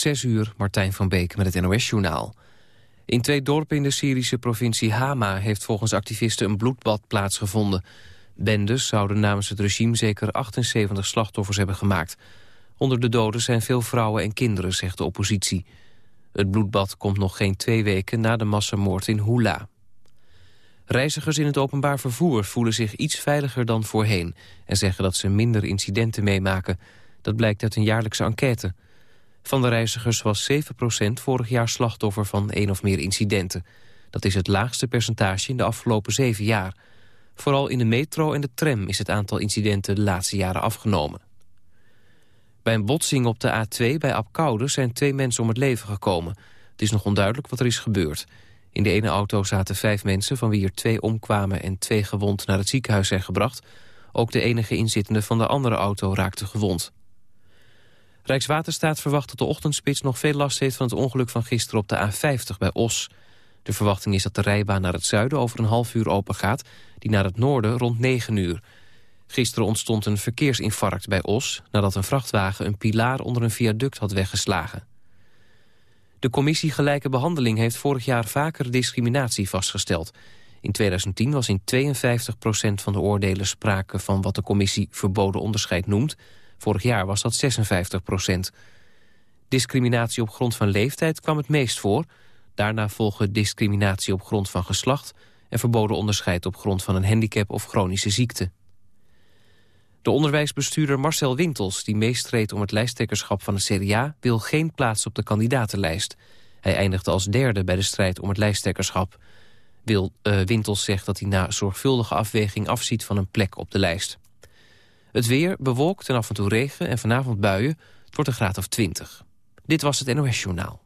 Zes uur, Martijn van Beek met het NOS-journaal. In twee dorpen in de Syrische provincie Hama... heeft volgens activisten een bloedbad plaatsgevonden. Bendes zouden namens het regime zeker 78 slachtoffers hebben gemaakt. Onder de doden zijn veel vrouwen en kinderen, zegt de oppositie. Het bloedbad komt nog geen twee weken na de massamoord in Hula. Reizigers in het openbaar vervoer voelen zich iets veiliger dan voorheen... en zeggen dat ze minder incidenten meemaken. Dat blijkt uit een jaarlijkse enquête. Van de reizigers was 7% vorig jaar slachtoffer van één of meer incidenten. Dat is het laagste percentage in de afgelopen zeven jaar. Vooral in de metro en de tram is het aantal incidenten de laatste jaren afgenomen. Bij een botsing op de A2 bij Apkoude zijn twee mensen om het leven gekomen. Het is nog onduidelijk wat er is gebeurd. In de ene auto zaten vijf mensen, van wie er twee omkwamen... en twee gewond naar het ziekenhuis zijn gebracht. Ook de enige inzittende van de andere auto raakte gewond. Rijkswaterstaat verwacht dat de ochtendspits nog veel last heeft... van het ongeluk van gisteren op de A50 bij Os. De verwachting is dat de rijbaan naar het zuiden over een half uur open gaat... die naar het noorden rond 9 uur. Gisteren ontstond een verkeersinfarct bij Os... nadat een vrachtwagen een pilaar onder een viaduct had weggeslagen. De commissie Gelijke Behandeling heeft vorig jaar vaker discriminatie vastgesteld. In 2010 was in 52% van de oordelen sprake van wat de commissie verboden onderscheid noemt. Vorig jaar was dat 56% Discriminatie op grond van leeftijd kwam het meest voor. Daarna volgen discriminatie op grond van geslacht... en verboden onderscheid op grond van een handicap of chronische ziekte. De onderwijsbestuurder Marcel Wintels, die meestreed om het lijsttrekkerschap van de CDA, wil geen plaats op de kandidatenlijst. Hij eindigde als derde bij de strijd om het lijsttrekkerschap. Wil, uh, Wintels zegt dat hij na zorgvuldige afweging afziet van een plek op de lijst. Het weer bewolkt en af en toe regen en vanavond buien. Het wordt een graad of 20. Dit was het NOS Journaal.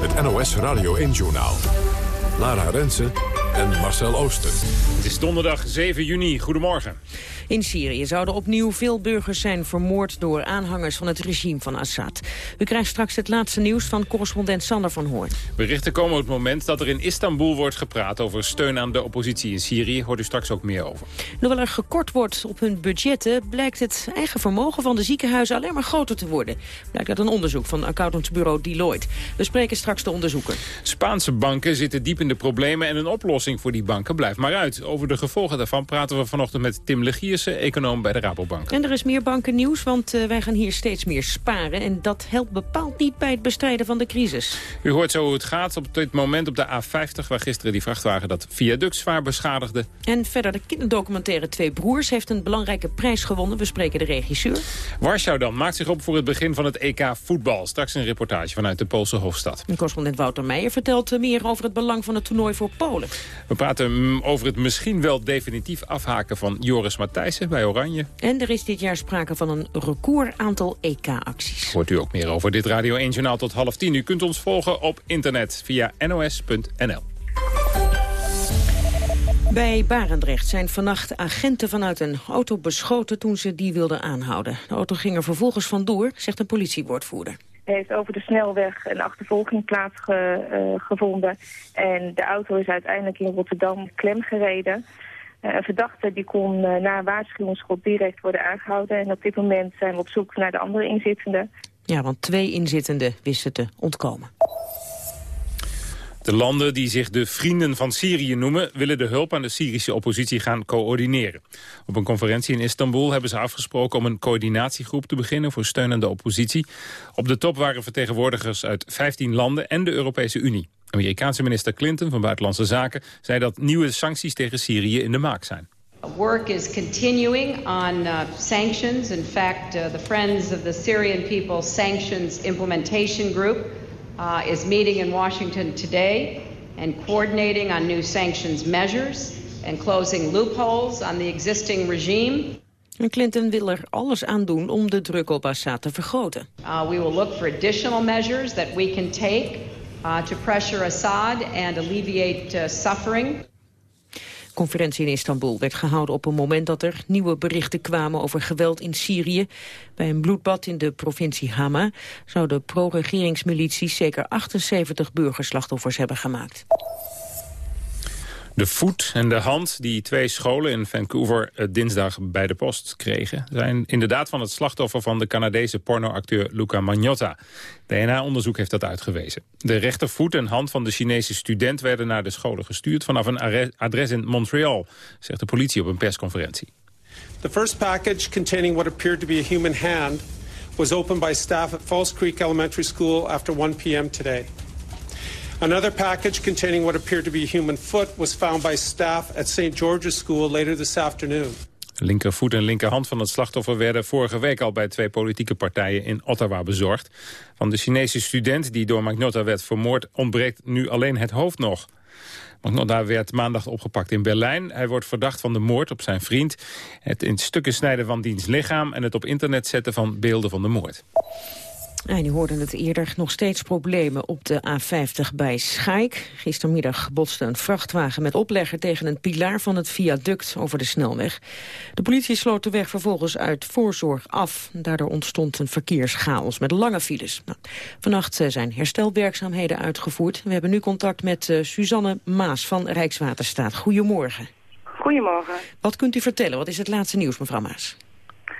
Het NOS Radio 1 Journaal. Lara Rensen en Marcel Ooster. Het is donderdag 7 juni. Goedemorgen. In Syrië zouden opnieuw veel burgers zijn vermoord door aanhangers van het regime van Assad. U krijgt straks het laatste nieuws van correspondent Sander van Hoorn. Berichten komen op het moment dat er in Istanbul wordt gepraat over steun aan de oppositie in Syrië. Hoort u straks ook meer over. Hoewel er gekort wordt op hun budgetten, blijkt het eigen vermogen van de ziekenhuizen alleen maar groter te worden. Blijkt uit een onderzoek van accountantsbureau Deloitte. We spreken straks de onderzoeker. Spaanse banken zitten diep in de problemen en een oplossing voor die banken blijft maar uit. Over de gevolgen daarvan praten we vanochtend met Tim Legier econoom bij de Rabobank. En er is meer bankennieuws, want uh, wij gaan hier steeds meer sparen. En dat helpt bepaald niet bij het bestrijden van de crisis. U hoort zo hoe het gaat op dit moment op de A50... waar gisteren die vrachtwagen dat viaduct zwaar beschadigde. En verder de kinderdocumentaire Twee Broers heeft een belangrijke prijs gewonnen. We spreken de regisseur. Warschau dan maakt zich op voor het begin van het EK voetbal. Straks een reportage vanuit de Poolse hoofdstad. En correspondent Wouter Meijer vertelt meer over het belang van het toernooi voor Polen. We praten mm, over het misschien wel definitief afhaken van Joris Matthijs bij Oranje. En er is dit jaar sprake van een record aantal EK-acties. Hoort u ook meer over dit Radio 1 Journaal tot half tien. U kunt ons volgen op internet via nos.nl. Bij Barendrecht zijn vannacht agenten vanuit een auto beschoten toen ze die wilden aanhouden. De auto ging er vervolgens vandoor, zegt een politiewoordvoerder. Heeft over de snelweg een achtervolging plaatsgevonden. en de auto is uiteindelijk in Rotterdam klemgereden. Eh, een verdachte die kon eh, na een waarschuwingsschot direct worden aangehouden. En op dit moment zijn we op zoek naar de andere inzittenden. Ja, want twee inzittenden wisten te ontkomen. De landen die zich de Vrienden van Syrië noemen... willen de hulp aan de Syrische oppositie gaan coördineren. Op een conferentie in Istanbul hebben ze afgesproken... om een coördinatiegroep te beginnen voor steun aan de oppositie. Op de top waren vertegenwoordigers uit 15 landen en de Europese Unie. Amerikaanse minister Clinton van Buitenlandse Zaken zei dat nieuwe sancties tegen Syrië in de maak zijn. Work is continuing on uh, sanctions. In fact, uh, the Friends of the Syrian People Sanctions Implementation Group uh, is meeting in Washington today and coordinating on new sanctions measures and closing loopholes on the existing regime. En Clinton wil er alles aan doen om de druk op Assad te vergroten. Uh, we will look for additional measures that we can take uh, to pressure Assad and alleviate uh, suffering. Conferentie in Istanbul werd gehouden op een moment dat er nieuwe berichten kwamen over geweld in Syrië. Bij een bloedbad in de provincie Hama zouden pro-regeringsmilities zeker 78 burgerslachtoffers hebben gemaakt. De voet en de hand die twee scholen in Vancouver eh, dinsdag bij de post kregen... zijn inderdaad van het slachtoffer van de Canadese pornoacteur Luca Magnotta. DNA-onderzoek heeft dat uitgewezen. De rechtervoet en hand van de Chinese student werden naar de scholen gestuurd... vanaf een adres in Montreal, zegt de politie op een persconferentie. The first package containing what appeared to be a human hand... was opened by staff at Falls Creek Elementary School after 1 p.m. today. Another package containing what appeared to be a human foot was found by staff at St. George's School later this afternoon. Linkervoet en linkerhand van het slachtoffer werden vorige week al bij twee politieke partijen in Ottawa bezorgd. Van de Chinese student die door Magnotta werd vermoord ontbreekt nu alleen het hoofd nog. Magnotta werd maandag opgepakt in Berlijn. Hij wordt verdacht van de moord op zijn vriend, het in stukken snijden van diens lichaam en het op internet zetten van beelden van de moord. En u hoorde het eerder, nog steeds problemen op de A50 bij Schaik. Gistermiddag botste een vrachtwagen met oplegger tegen een pilaar van het viaduct over de snelweg. De politie sloot de weg vervolgens uit voorzorg af. Daardoor ontstond een verkeerschaos met lange files. Nou, vannacht eh, zijn herstelwerkzaamheden uitgevoerd. We hebben nu contact met uh, Suzanne Maas van Rijkswaterstaat. Goedemorgen. Goedemorgen. Wat kunt u vertellen? Wat is het laatste nieuws, mevrouw Maas?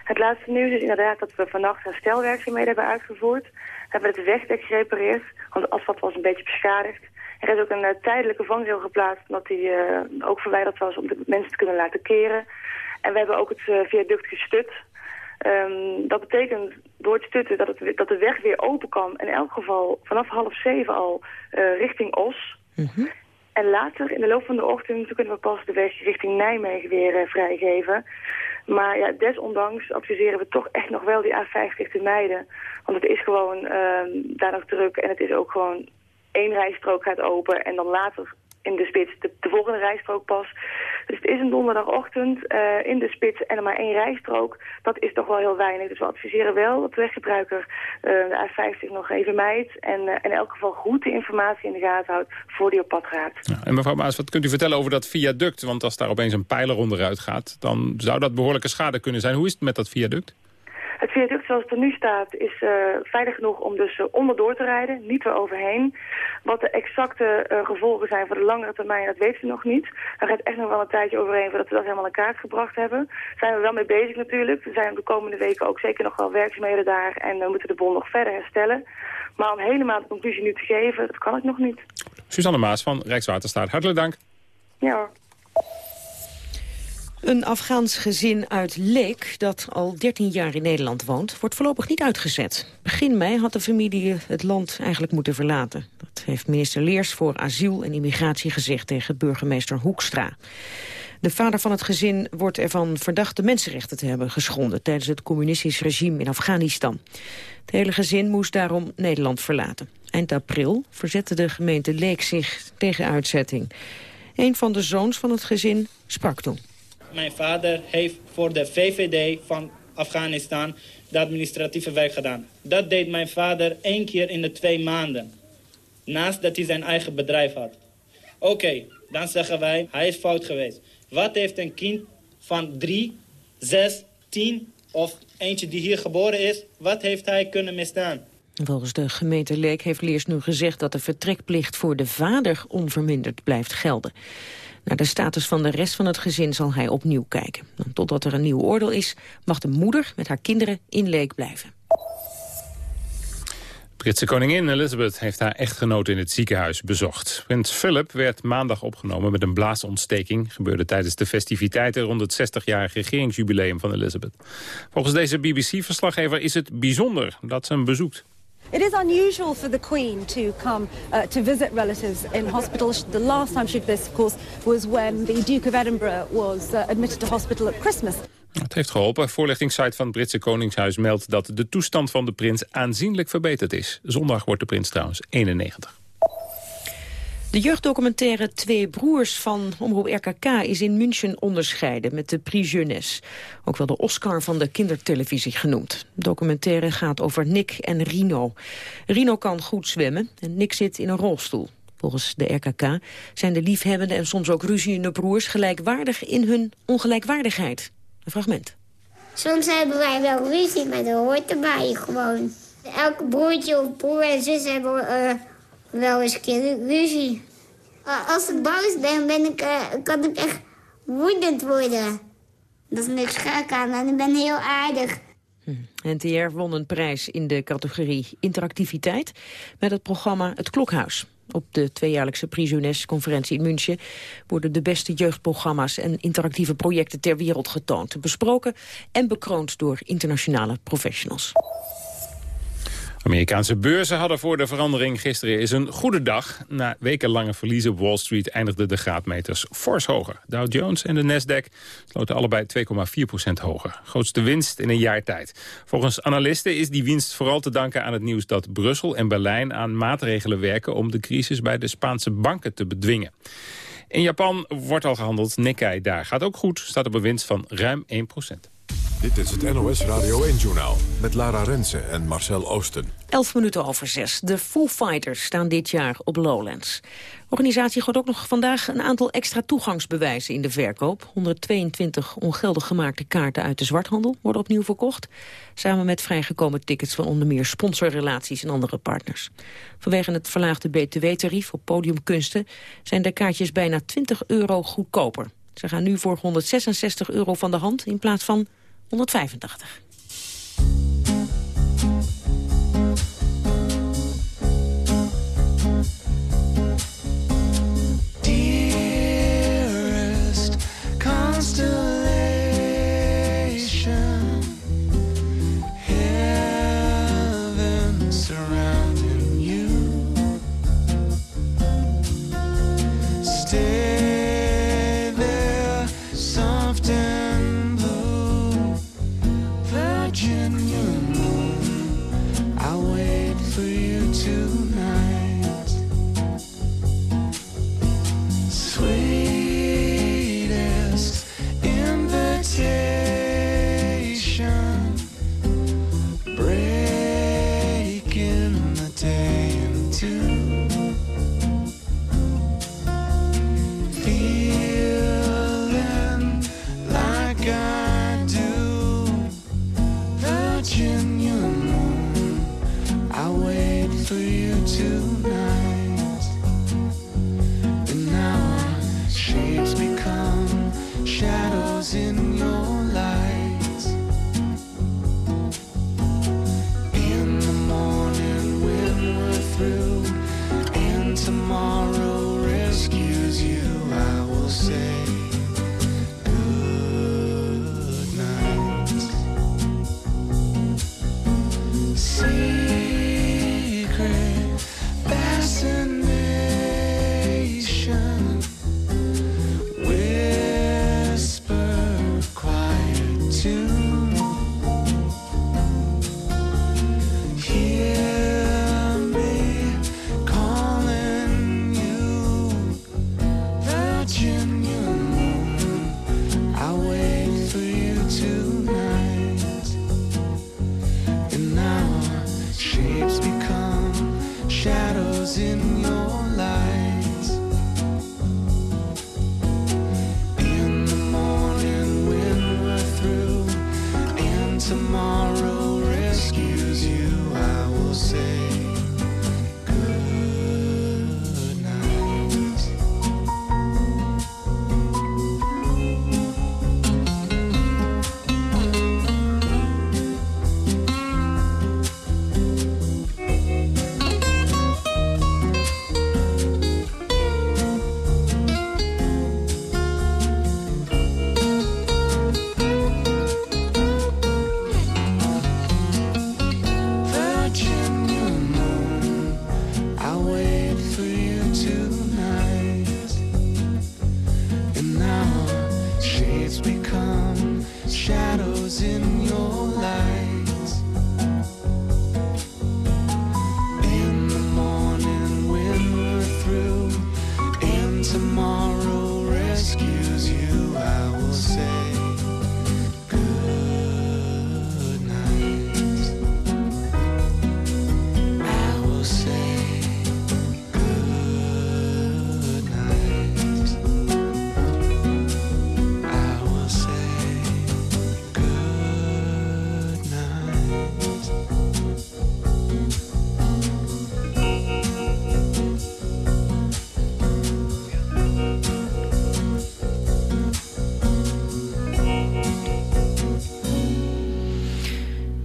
Het laatste nieuws is inderdaad dat we vannacht herstelwerkzaamheden hebben uitgevoerd. We hebben het wegdek gerepareerd, want het asfalt was een beetje beschadigd. Er is ook een uh, tijdelijke vangrail geplaatst, omdat die uh, ook verwijderd was om de mensen te kunnen laten keren. En we hebben ook het uh, viaduct gestut. Um, dat betekent door het stutten dat, het, dat de weg weer open kan. In elk geval vanaf half zeven al richting Os. Mm -hmm. En later, in de loop van de ochtend, kunnen we pas de weg richting Nijmegen weer vrijgeven. Maar ja, desondanks adviseren we toch echt nog wel die A50 te mijden. Want het is gewoon uh, daar nog druk en het is ook gewoon één rijstrook gaat open en dan later in de spits de, de volgende rijstrook pas. Dus het is een donderdagochtend uh, in de spits en er maar één rijstrook. Dat is toch wel heel weinig. Dus we adviseren wel dat de weggebruiker uh, de A50 nog even mijdt. En uh, in elk geval goed de informatie in de gaten houdt voor die op pad gaat. En mevrouw Maas, wat kunt u vertellen over dat viaduct? Want als daar opeens een pijler onderuit gaat, dan zou dat behoorlijke schade kunnen zijn. Hoe is het met dat viaduct? Het viaduct zoals het er nu staat is uh, veilig genoeg om dus uh, onderdoor te rijden, niet er overheen. Wat de exacte uh, gevolgen zijn voor de langere termijn, dat weten we nog niet. Daar gaat echt nog wel een tijdje overheen voordat we dat helemaal in kaart gebracht hebben. Daar zijn we wel mee bezig natuurlijk. Er zijn de komende weken ook zeker nog wel werkzaamheden daar en we moeten de bol nog verder herstellen. Maar om helemaal de conclusie nu te geven, dat kan ik nog niet. Suzanne Maas van Rijkswaterstaat, hartelijk dank. Ja hoor. Een Afghaans gezin uit Leek, dat al 13 jaar in Nederland woont, wordt voorlopig niet uitgezet. Begin mei had de familie het land eigenlijk moeten verlaten. Dat heeft minister Leers voor asiel en immigratie gezegd tegen burgemeester Hoekstra. De vader van het gezin wordt ervan verdacht de mensenrechten te hebben geschonden tijdens het communistisch regime in Afghanistan. Het hele gezin moest daarom Nederland verlaten. Eind april verzette de gemeente Leek zich tegen uitzetting. Een van de zoons van het gezin sprak toen. Mijn vader heeft voor de VVD van Afghanistan de administratieve werk gedaan. Dat deed mijn vader één keer in de twee maanden. Naast dat hij zijn eigen bedrijf had. Oké, dan zeggen wij, hij is fout geweest. Wat heeft een kind van drie, zes, tien of eentje die hier geboren is, wat heeft hij kunnen misdaan? Volgens de gemeente Leek heeft Leers nu gezegd dat de vertrekplicht voor de vader onverminderd blijft gelden. Naar de status van de rest van het gezin zal hij opnieuw kijken. Totdat er een nieuw oordeel is, mag de moeder met haar kinderen in Leek blijven. Britse koningin Elizabeth heeft haar echtgenoot in het ziekenhuis bezocht. Prins Philip werd maandag opgenomen met een blaasontsteking. Gebeurde tijdens de festiviteiten rond het 60-jarig regeringsjubileum van Elizabeth. Volgens deze BBC-verslaggever is het bijzonder dat ze hem bezoekt. It is unusual for the Queen to come uh, to visit relatives in hospital. The last time she did this, of course, was when the Duke of Edinburgh was uh, admitted to hospital at Christmas. Het heeft geholpen. Voorlichtingssite van het Britse Koningshuis meldt dat de toestand van de prins aanzienlijk verbeterd is. Zondag wordt de prins trouwens 91. De jeugddocumentaire Twee Broers van Omroep RKK is in München onderscheiden met de Prix Jeunesse. Ook wel de Oscar van de kindertelevisie genoemd. De documentaire gaat over Nick en Rino. Rino kan goed zwemmen en Nick zit in een rolstoel. Volgens de RKK zijn de liefhebbende en soms ook ruziende broers gelijkwaardig in hun ongelijkwaardigheid. Een fragment. Soms hebben wij wel ruzie, maar dat hoort erbij gewoon. Elke broertje of broer en zus hebben... Uh wel eens een keer ruzie. Als ik boos ben, ben ik, uh, kan ik echt woedend worden. Dat is niks gek aan en ik ben heel aardig. Hm. NTR won een prijs in de categorie interactiviteit... met het programma Het Klokhuis. Op de tweejaarlijkse Prix conferentie in München... worden de beste jeugdprogramma's en interactieve projecten ter wereld getoond. Besproken en bekroond door internationale professionals. Amerikaanse beurzen hadden voor de verandering gisteren is een goede dag. Na wekenlange verliezen op Wall Street eindigden de graadmeters fors hoger. Dow Jones en de Nasdaq sloten allebei 2,4% hoger. Grootste winst in een jaar tijd. Volgens analisten is die winst vooral te danken aan het nieuws dat Brussel en Berlijn aan maatregelen werken om de crisis bij de Spaanse banken te bedwingen. In Japan wordt al gehandeld. Nikkei daar gaat ook goed. Staat op een winst van ruim 1 dit is het NOS Radio 1-journaal met Lara Rensen en Marcel Oosten. 11 minuten over zes. De Foo Fighters staan dit jaar op Lowlands. De organisatie gooit ook nog vandaag een aantal extra toegangsbewijzen in de verkoop. 122 ongeldig gemaakte kaarten uit de zwarthandel worden opnieuw verkocht. Samen met vrijgekomen tickets van onder meer sponsorrelaties en andere partners. Vanwege het verlaagde btw-tarief op podiumkunsten zijn de kaartjes bijna 20 euro goedkoper. Ze gaan nu voor 166 euro van de hand in plaats van 185. about you.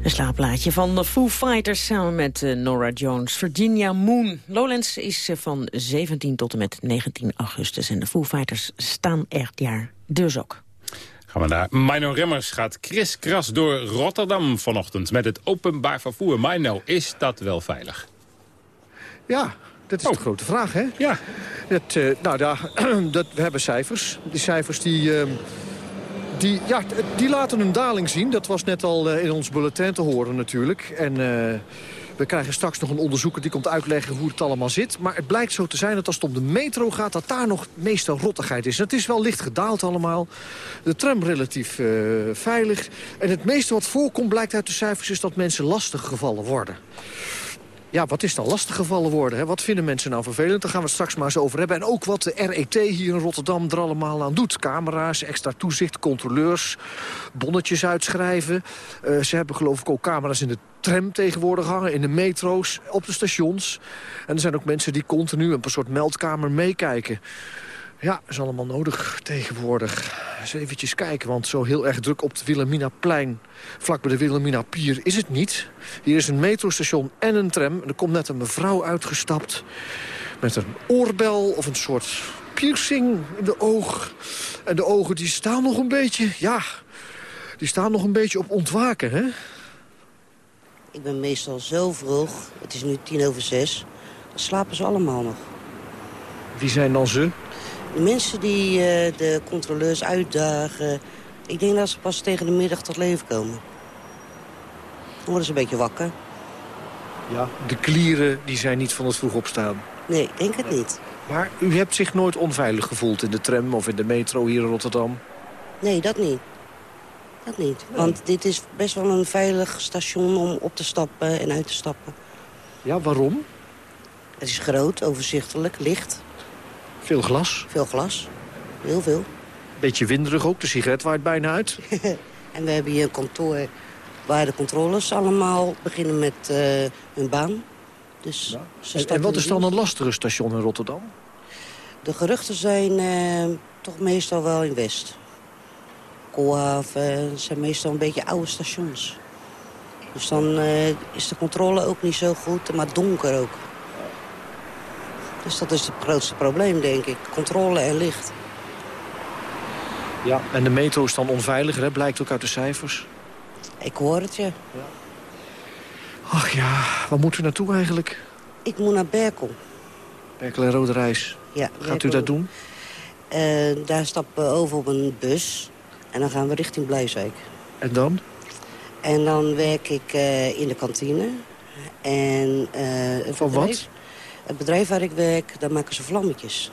Een slaapplaatje van de Foo Fighters samen met uh, Nora Jones. Virginia Moon. Lowlands is uh, van 17 tot en met 19 augustus. En de Foo Fighters staan er jaar dus ook. Gaan we naar Mino Remmers gaat kriskras door Rotterdam vanochtend... met het openbaar vervoer. Mino, is dat wel veilig? Ja, dat is oh. de grote vraag, hè? Ja. Dat, uh, nou, ja, dat, we hebben cijfers. Die cijfers die... Die, ja, die laten een daling zien. Dat was net al uh, in ons bulletin te horen natuurlijk. En we krijgen straks nog een onderzoeker die komt uitleggen hoe het allemaal zit. Maar het blijkt zo te zijn dat als het om de metro gaat... dat daar nog meestal rottigheid is. het is wel licht gedaald allemaal. De tram relatief veilig. En het meeste wat voorkomt blijkt uit de cijfers... is dat mensen lastig gevallen worden. Ja, wat is dan lastig gevallen worden? Hè? Wat vinden mensen nou vervelend? Daar gaan we het straks maar eens over hebben. En ook wat de RET hier in Rotterdam er allemaal aan doet. Camera's, extra toezicht, controleurs, bonnetjes uitschrijven. Uh, ze hebben geloof ik ook camera's in de tram tegenwoordig hangen, in de metro's, op de stations. En er zijn ook mensen die continu een soort meldkamer meekijken. Ja, is allemaal nodig tegenwoordig. Eens eventjes kijken, want zo heel erg druk op de Wilhelminaplein... vlak bij de Wilhelmina-pier is het niet. Hier is een metrostation en een tram. Er komt net een mevrouw uitgestapt... met een oorbel of een soort piercing in de oog. En de ogen die staan nog een beetje, ja... die staan nog een beetje op ontwaken, hè? Ik ben meestal zo vroeg, het is nu tien over zes... dan slapen ze allemaal nog. Wie zijn dan ze? De mensen die uh, de controleurs uitdagen... ik denk dat ze pas tegen de middag tot leven komen. Dan worden ze een beetje wakker. Ja, de klieren die zijn niet van het vroeg opstaan. Nee, ik denk het niet. Maar u hebt zich nooit onveilig gevoeld in de tram of in de metro hier in Rotterdam? Nee, dat niet. Dat niet. Want dit is best wel een veilig station om op te stappen en uit te stappen. Ja, waarom? Het is groot, overzichtelijk, licht. Veel glas? Veel glas. Heel veel. Beetje winderig ook, de sigaret waait bijna uit. en we hebben hier een kantoor waar de controles allemaal beginnen met uh, hun baan. Dus en, en, wat is dan een lastige station in Rotterdam? De geruchten zijn uh, toch meestal wel in West. Koolhaven zijn meestal een beetje oude stations. Dus dan uh, is de controle ook niet zo goed, maar donker ook. Dus dat is het grootste probleem, denk ik. Controle en licht. Ja, en de metro is dan onveiliger, hè? blijkt ook uit de cijfers. Ik hoor het je. Ja. Ach ja, waar moeten we naartoe eigenlijk? Ik moet naar Berkel. Berkel en Rode Reis. Ja. Gaat u dat doen? Uh, daar stappen we over op een bus. En dan gaan we richting Blijswijk. En dan? En dan werk ik uh, in de kantine. En, uh, Van wat? Het bedrijf waar ik werk, daar maken ze vlammetjes.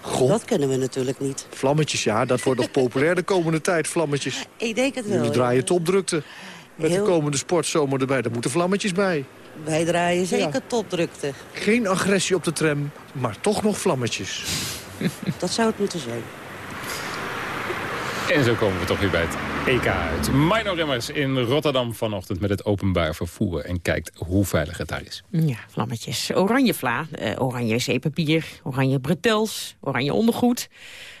God. Dat kennen we natuurlijk niet. Vlammetjes, ja, dat wordt nog populair de komende tijd, vlammetjes. Ik denk het wel. Jullie draaien topdrukte. Met de komende sportzomer erbij, daar moeten vlammetjes bij. Wij draaien zeker ja. topdrukte. Geen agressie op de tram, maar toch nog vlammetjes. Dat zou het moeten zijn. En zo komen we toch weer bij het EK uit. Mino Remmers in Rotterdam vanochtend met het openbaar vervoer. En kijkt hoe veilig het daar is. Ja, vlammetjes. Oranje vla, eh, oranje zeepapier, oranje bretels, oranje ondergoed.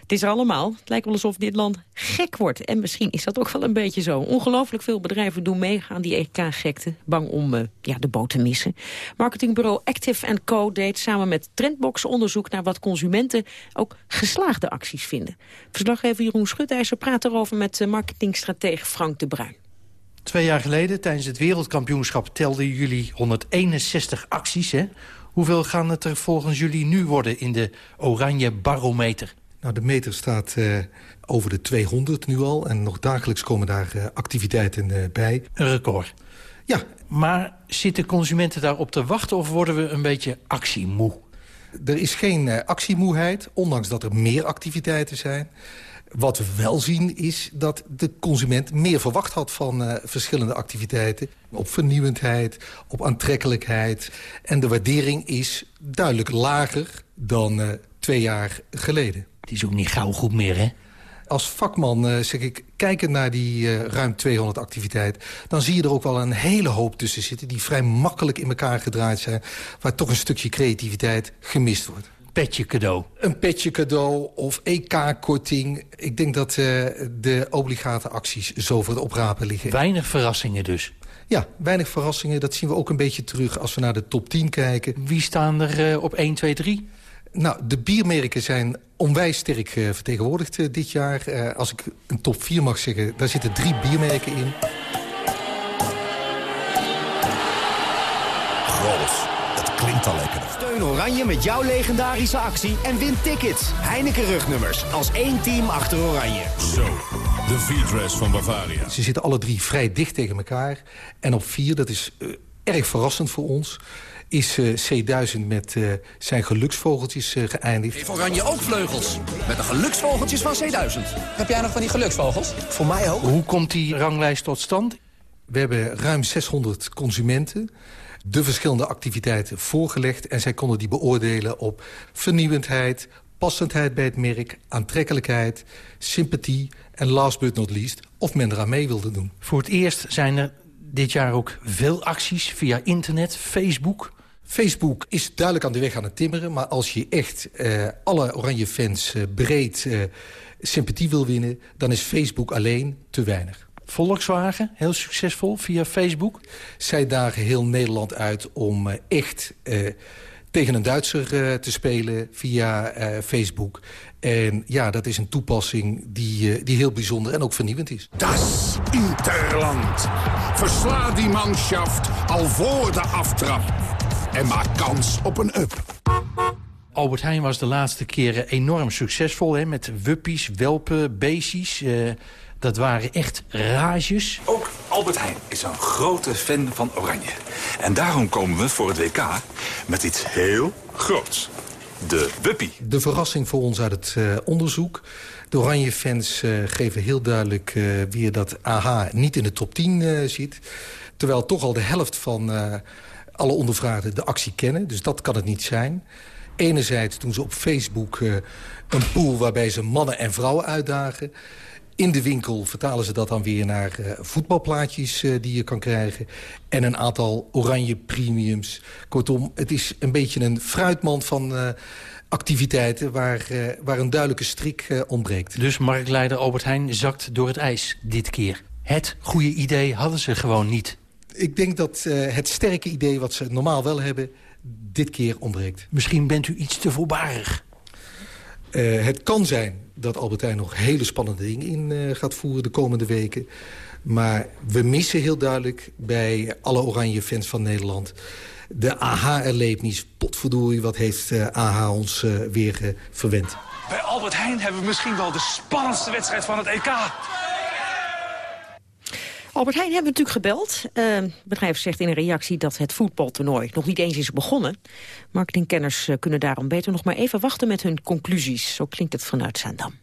Het is er allemaal. Het lijkt wel alsof dit land gek wordt. En misschien is dat ook wel een beetje zo. Ongelooflijk veel bedrijven doen mee aan die EK-gekte. Bang om uh, ja, de boot te missen. Marketingbureau Active Co. deed samen met Trendbox onderzoek... naar wat consumenten ook geslaagde acties vinden. Verslaggever Jeroen Schutijzer praat erover met uh, marketingstratege Frank de Bruin. Twee jaar geleden, tijdens het wereldkampioenschap... telden jullie 161 acties, hè? Hoeveel gaan het er volgens jullie nu worden in de oranje barometer? Nou, de meter staat uh, over de 200 nu al. En nog dagelijks komen daar uh, activiteiten uh, bij. Een record. Ja. Maar zitten consumenten daarop te wachten of worden we een beetje actiemoe? Er is geen actiemoeheid, ondanks dat er meer activiteiten zijn. Wat we wel zien is dat de consument meer verwacht had van uh, verschillende activiteiten. Op vernieuwendheid, op aantrekkelijkheid. En de waardering is duidelijk lager dan uh, twee jaar geleden. Het is ook niet gauw goed meer, hè? Als vakman uh, zeg ik, kijken naar die uh, ruim 200 activiteiten... dan zie je er ook wel een hele hoop tussen zitten... die vrij makkelijk in elkaar gedraaid zijn... waar toch een stukje creativiteit gemist wordt. petje cadeau. Een petje cadeau of EK-korting. Ik denk dat uh, de obligate acties zo voor het oprapen liggen. Weinig verrassingen dus. Ja, weinig verrassingen. Dat zien we ook een beetje terug als we naar de top 10 kijken. Wie staan er uh, op 1, 2, 3? Nou, de biermerken zijn onwijs sterk uh, vertegenwoordigd uh, dit jaar. Uh, als ik een top 4 mag zeggen, daar zitten drie biermerken in. Grols, het klinkt al lekker. Steun Oranje met jouw legendarische actie en win tickets. Heineken rugnummers, als één team achter Oranje. Zo, de V-dress van Bavaria. Ze zitten alle drie vrij dicht tegen elkaar. En op vier, dat is erg verrassend voor ons is uh, C1000 met uh, zijn geluksvogeltjes uh, geëindigd. Heeft Oranje ook vleugels? Met de geluksvogeltjes van C1000. Heb jij nog van die geluksvogels? Voor mij ook. Hoe komt die ranglijst tot stand? We hebben ruim 600 consumenten de verschillende activiteiten voorgelegd... en zij konden die beoordelen op vernieuwendheid, passendheid bij het merk... aantrekkelijkheid, sympathie en last but not least... of men eraan mee wilde doen. Voor het eerst zijn er dit jaar ook veel acties via internet, Facebook... Facebook is duidelijk aan de weg aan het timmeren... maar als je echt uh, alle Oranje-fans uh, breed uh, sympathie wil winnen... dan is Facebook alleen te weinig. Volkswagen, heel succesvol via Facebook. Zij dagen heel Nederland uit om echt tegen een Duitser te spelen via Facebook. En ja, dat is een toepassing die, die heel bijzonder en ook vernieuwend is. Das Interland. Versla die manschaft al voor de aftrap en maak kans op een up. Albert Heijn was de laatste keren enorm succesvol... Hè, met wuppies, welpen, beestjes. Uh, dat waren echt rages. Ook Albert Heijn is een grote fan van Oranje. En daarom komen we voor het WK met iets heel groots. De wuppie. De verrassing voor ons uit het uh, onderzoek. De Oranje-fans uh, geven heel duidelijk weer dat AH niet in de top 10 zit. Terwijl toch al de helft van alle ondervraagden de actie kennen. Dus dat kan het niet zijn. Enerzijds doen ze op Facebook uh, een pool waarbij ze mannen en vrouwen uitdagen. In de winkel vertalen ze dat dan weer naar uh, voetbalplaatjes uh, die je kan krijgen. En een aantal oranje premiums. Kortom, het is een beetje een fruitmand van activiteiten... Waar, waar een duidelijke strik ontbreekt. Dus marktleider Albert Heijn zakt door het ijs dit keer. Het goede idee hadden ze gewoon niet ik denk dat uh, het sterke idee wat ze normaal wel hebben... dit keer ontbreekt. Misschien bent u iets te voorbarig. Uh, het kan zijn dat Albertijn nog hele spannende dingen in uh, gaat voeren de komende weken. Maar we missen heel duidelijk bij alle oranje fans van Nederland... de AH-erlevenis. Potverdorie, wat heeft AH ons weer verwend. Bij Albert Heijn hebben we misschien wel de spannendste wedstrijd van het EK. Albert Heijn hebben we natuurlijk gebeld. Uh, het bedrijf zegt in een reactie dat het voetbaltoernooi nog niet eens is begonnen. Marketingkenners uh, kunnen daarom beter nog maar even wachten met hun conclusies. Zo klinkt het vanuit Zaandam.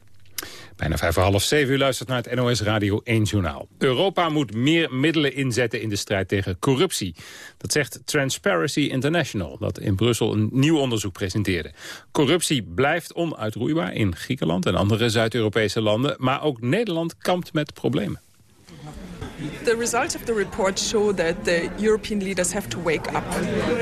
Bijna vijf voor half zeven u luistert naar het NOS Radio 1 Journaal. Europa moet meer middelen inzetten in de strijd tegen corruptie. Dat zegt Transparency International, dat in Brussel een nieuw onderzoek presenteerde. Corruptie blijft onuitroeibaar in Griekenland en andere Zuid-Europese landen... maar ook Nederland kampt met problemen. The results of the report show that the European leaders have to wake up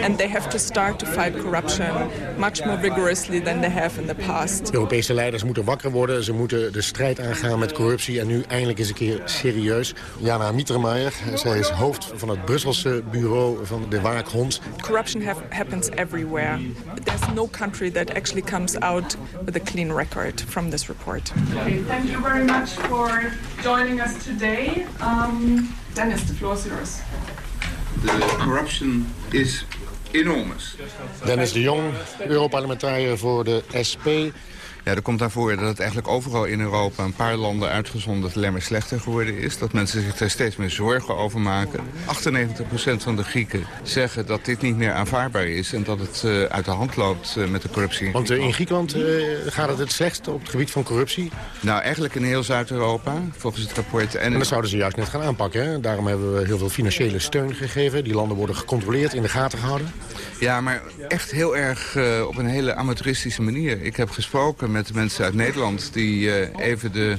and they have to start to fight corruption much more rigorously than they have in the past. De Europese leiders moeten wakker worden. Ze moeten de strijd aangaan met corruptie. En nu eindelijk eens een keer serieus. Jana Mietermeijer, zij is hoofd van het Brusselse bureau van de waakhond. Corruption have, happens everywhere. There's no country that actually comes out with a clean record from this report. Okay, thank you very much for joining us today. Um, Dennis, the floor is yours. The corruption is enormous. Dennis de Jong, Europarlementariër voor de SP. Ja, er komt daarvoor dat het eigenlijk overal in Europa... een paar landen uitgezonderd maar slechter geworden is. Dat mensen zich er steeds meer zorgen over maken. 98% van de Grieken zeggen dat dit niet meer aanvaardbaar is... en dat het uh, uit de hand loopt uh, met de corruptie. Want uh, in Griekenland gaat het het slechtst op het gebied van corruptie? Nou, eigenlijk in heel Zuid-Europa, volgens het rapport. En, en dat zouden ze juist net gaan aanpakken. Hè? Daarom hebben we heel veel financiële steun gegeven. Die landen worden gecontroleerd, in de gaten gehouden. Ja, maar echt heel erg op een hele amateuristische manier. Ik heb gesproken met mensen uit Nederland... die uh, even de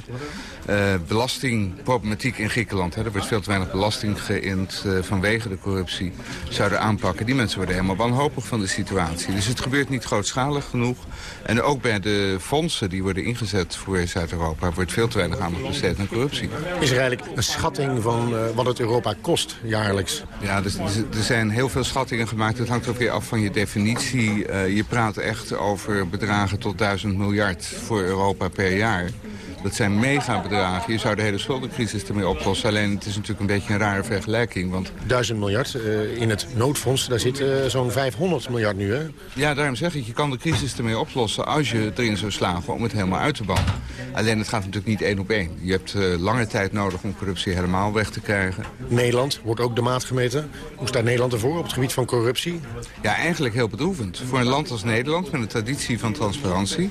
uh, belastingproblematiek in Griekenland. Hè. Er wordt veel te weinig belasting geïnd uh, vanwege de corruptie. Zouden aanpakken. Die mensen worden helemaal wanhopig van de situatie. Dus het gebeurt niet grootschalig genoeg. En ook bij de fondsen die worden ingezet voor Zuid-Europa... wordt veel te weinig aandacht besteed aan corruptie. Is er eigenlijk een schatting van uh, wat het Europa kost jaarlijks? Ja, er, er, zijn heel veel schattingen gemaakt. Het hangt ook weer af van je definitie. je praat echt over bedragen tot 1000 miljard voor Europa per jaar. Dat zijn megabedragen. Je zou de hele schuldencrisis ermee oplossen. Alleen het is natuurlijk een beetje een rare vergelijking. Want... Duizend miljard uh, in het noodfonds, daar zit uh, zo'n 500 miljard nu, hè? Ja, daarom zeg ik, je kan de crisis ermee oplossen... als je erin zou slagen om het helemaal uit te bannen. Alleen het gaat natuurlijk niet één op één. Je hebt uh, lange tijd nodig om corruptie helemaal weg te krijgen. Nederland wordt ook de maat gemeten. Hoe staat Nederland ervoor op het gebied van corruptie? Ja, eigenlijk heel bedroevend. Voor een land als Nederland, met een traditie van transparantie...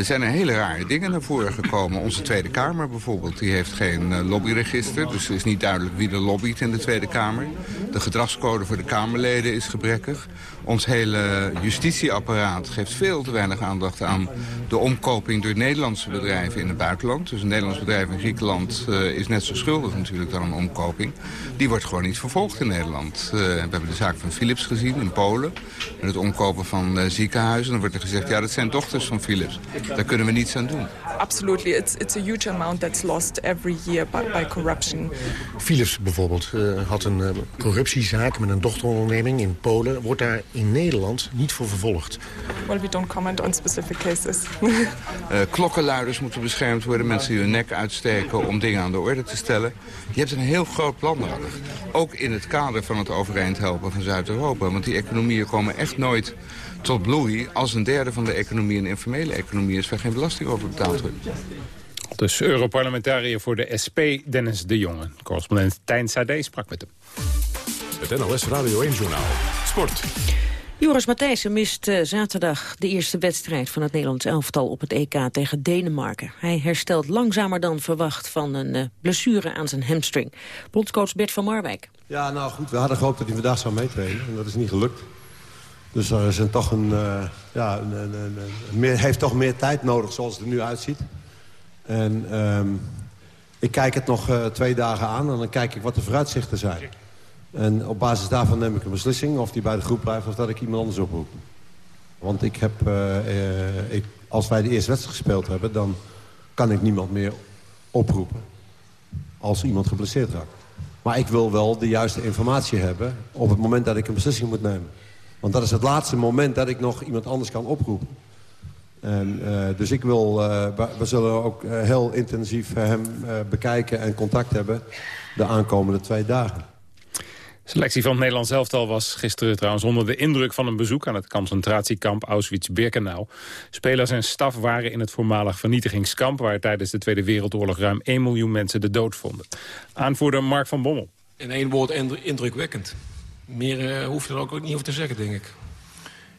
zijn er hele rare dingen naar voren gekomen onze Tweede Kamer bijvoorbeeld, die heeft geen uh, lobbyregister. Dus het is niet duidelijk wie er lobbyt in de Tweede Kamer. De gedragscode voor de Kamerleden is gebrekkig. Ons hele justitieapparaat geeft veel te weinig aandacht aan de omkoping door Nederlandse bedrijven in het buitenland. Dus een Nederlands bedrijf in Griekenland uh, is net zo schuldig natuurlijk dan een omkoping. Die wordt gewoon niet vervolgd in Nederland. Uh, we hebben de zaak van Philips gezien in Polen. Met het omkopen van uh, ziekenhuizen. Dan wordt er gezegd, ja dat zijn dochters van Philips. Daar kunnen we niets aan doen. Absolutely. It's, it's a huge amount that's lost every year by, by corruption. Philips bijvoorbeeld had een corruptiezaak met een dochteronderneming in Polen. Wordt daar in Nederland niet voor vervolgd. Well, we don't comment on specific cases. uh, klokkenluiders moeten beschermd worden. Mensen die hun nek uitsteken om dingen aan de orde te stellen. Je hebt een heel groot plan nodig. Ook in het kader van het overeind helpen van Zuid-Europa. Want die economieën komen echt nooit tot bloei... als een derde van de economie een informele economie is... waar geen belasting over betaald wordt. Dus Europarlementariër voor de SP, Dennis de Jonge. Correspondent Tijn Sade sprak met hem. Het NLS Radio 1-journaal. Sport. Joris Matthijssen mist uh, zaterdag de eerste wedstrijd van het Nederlands elftal op het EK tegen Denemarken. Hij herstelt langzamer dan verwacht van een uh, blessure aan zijn hamstring. Bondscoach Bert van Marwijk. Ja, nou goed, we hadden gehoopt dat hij vandaag zou meetrainen en dat is niet gelukt. Dus er toch een, uh, ja, een, een, een, meer, heeft toch meer tijd nodig zoals het er nu uitziet. En um, ik kijk het nog twee dagen aan en dan kijk ik wat de vooruitzichten zijn. En op basis daarvan neem ik een beslissing of die bij de groep blijft of dat ik iemand anders oproep. Want ik heb, uh, ik, als wij de eerste wedstrijd gespeeld hebben... dan kan ik niemand meer oproepen als iemand geblesseerd raakt. Maar ik wil wel de juiste informatie hebben op het moment dat ik een beslissing moet nemen. Want dat is het laatste moment dat ik nog iemand anders kan oproepen. En, uh, dus ik wil, we zullen ook heel intensief hem bekijken en contact hebben de aankomende twee dagen. Selectie van het Nederlands elftal was gisteren trouwens onder de indruk van een bezoek aan het concentratiekamp Auschwitz-Birkenau. Spelers en staf waren in het voormalig vernietigingskamp waar tijdens de Tweede Wereldoorlog ruim 1 miljoen mensen de dood vonden. Aanvoerder Mark van Bommel. In één woord indrukwekkend. Meer uh, hoef je er ook niet over te zeggen, denk ik.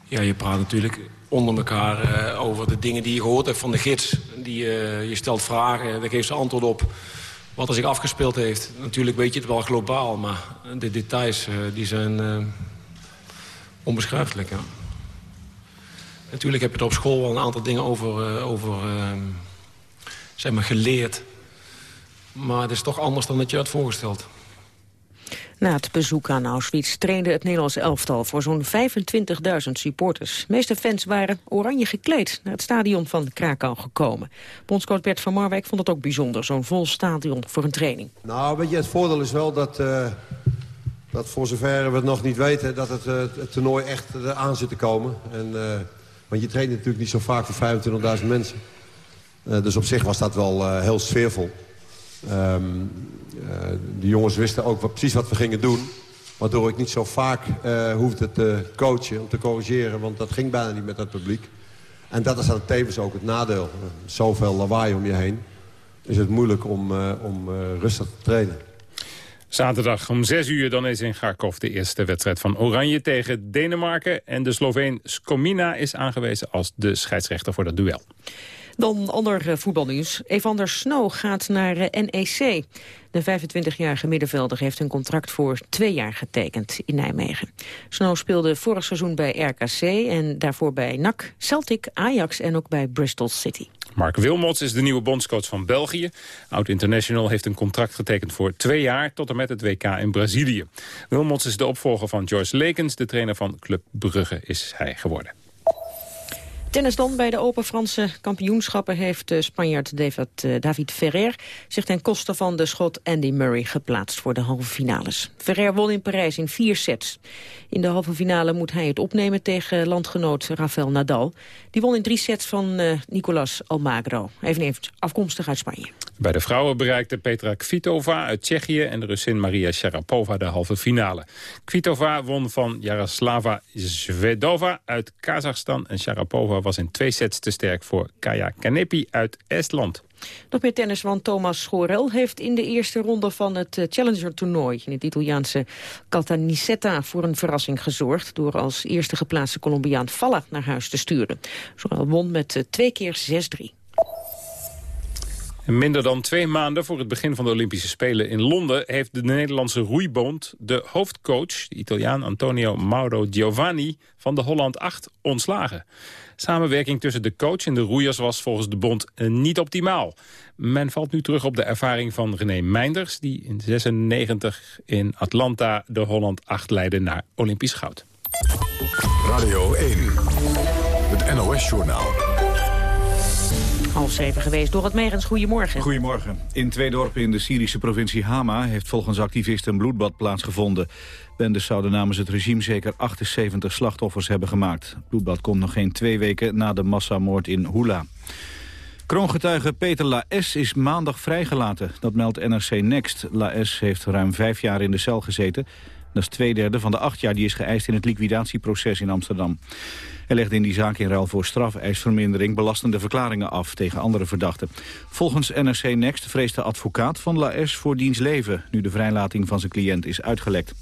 Ja, je praat natuurlijk onder elkaar uh, over de dingen die je gehoord hebt van de gids. Die, uh, je stelt vragen, daar geeft ze antwoord op wat er zich afgespeeld heeft. Natuurlijk weet je het wel globaal, maar de details uh, die zijn uh, onbeschrijfelijk. Natuurlijk heb je er op school wel een aantal dingen over, uh, over zeg maar geleerd. Maar het is toch anders dan dat je had voorgesteld. Na het bezoek aan Auschwitz trainde het Nederlands elftal voor zo'n 25.000 supporters. De meeste fans waren oranje gekleed naar het stadion van Krakau gekomen. Bondscoach Bert van Marwijk vond het ook bijzonder, zo'n vol stadion voor een training. Nou, weet je, het voordeel is wel dat, uh, dat voor zover we het nog niet weten... dat het, het toernooi echt aan zit te komen. En, uh, want je traint natuurlijk niet zo vaak voor 25.000 mensen. dus op zich was dat wel heel sfeervol. Uh, de jongens wisten ook wat, precies wat we gingen doen. Waardoor ik niet zo vaak uh, hoefde te coachen, om te corrigeren. Want dat ging bijna niet met het publiek. En dat is dan tevens ook het nadeel. Zoveel lawaai om je heen. Is het moeilijk om, om rustig te trainen. Zaterdag om 6 uur dan is in Kharkov de eerste wedstrijd van Oranje tegen Denemarken. En de Sloveen Skomina is aangewezen als de scheidsrechter voor dat duel. Dan ander voetbalnieuws. Evander Snow gaat naar NEC. De 25-jarige middenvelder heeft een contract voor twee jaar getekend in Nijmegen. Snow speelde vorig seizoen bij RKC en daarvoor bij NAC, Celtic, Ajax en ook bij Bristol City. Mark Wilmots is de nieuwe bondscoach van België. Oud International heeft een contract getekend voor twee jaar... tot en met het WK in Brazilië. Wilmots is de opvolger van George Lekens. De trainer van Club Brugge is hij geworden. Tennis dan. Bij de Open Franse kampioenschappen heeft de Spanjaard David, uh, David Ferrer zich ten koste van de schot Andy Murray geplaatst voor de halve finales. Ferrer won in Parijs in vier sets. In de halve finale moet hij het opnemen tegen landgenoot Rafael Nadal. Die won in drie sets van uh, Nicolas Almagro, eveneens afkomstig uit Spanje. Bij de vrouwen bereikte Petra Kvitova uit Tsjechië en de Russin Maria Sharapova de halve finale. Kvitova won van Jaroslava Zvedova uit Kazachstan en Sharapova was in twee sets te sterk voor Kaya Kanepi uit Estland. Nog meer tennis, want Thomas Schorel heeft in de eerste ronde van het eh, Challenger-toernooi in het Italiaanse Caltanissetta voor een verrassing gezorgd door als eerste geplaatste Colombiaan Falla naar huis te sturen. Schorel won met eh, twee keer 6-3. Minder dan twee maanden voor het begin van de Olympische Spelen in Londen... heeft de Nederlandse roeibond de hoofdcoach, de Italiaan Antonio Mauro Giovanni... van de Holland 8 ontslagen. Samenwerking tussen de coach en de roeiers was volgens de bond eh, niet optimaal. Men valt nu terug op de ervaring van René Meinders... die in 96 in Atlanta de Holland 8 leidde naar Olympisch goud. Radio 1, het NOS-journaal half zeven geweest. Door het Megens, goedemorgen. Goedemorgen. In twee dorpen in de Syrische provincie Hama... heeft volgens activisten een bloedbad plaatsgevonden. Bendes zouden namens het regime zeker 78 slachtoffers hebben gemaakt. Bloedbad komt nog geen twee weken na de massamoord in Hula. Kroongetuige Peter Laes is maandag vrijgelaten. Dat meldt NRC Next. Laes heeft ruim vijf jaar in de cel gezeten. Dat is twee derde van de acht jaar die is geëist in het liquidatieproces in Amsterdam. Hij legde in die zaak in ruil voor strafeisvermindering belastende verklaringen af tegen andere verdachten. Volgens NRC Next vreest de advocaat van Laes voor diens leven, nu de vrijlating van zijn cliënt is uitgelekt.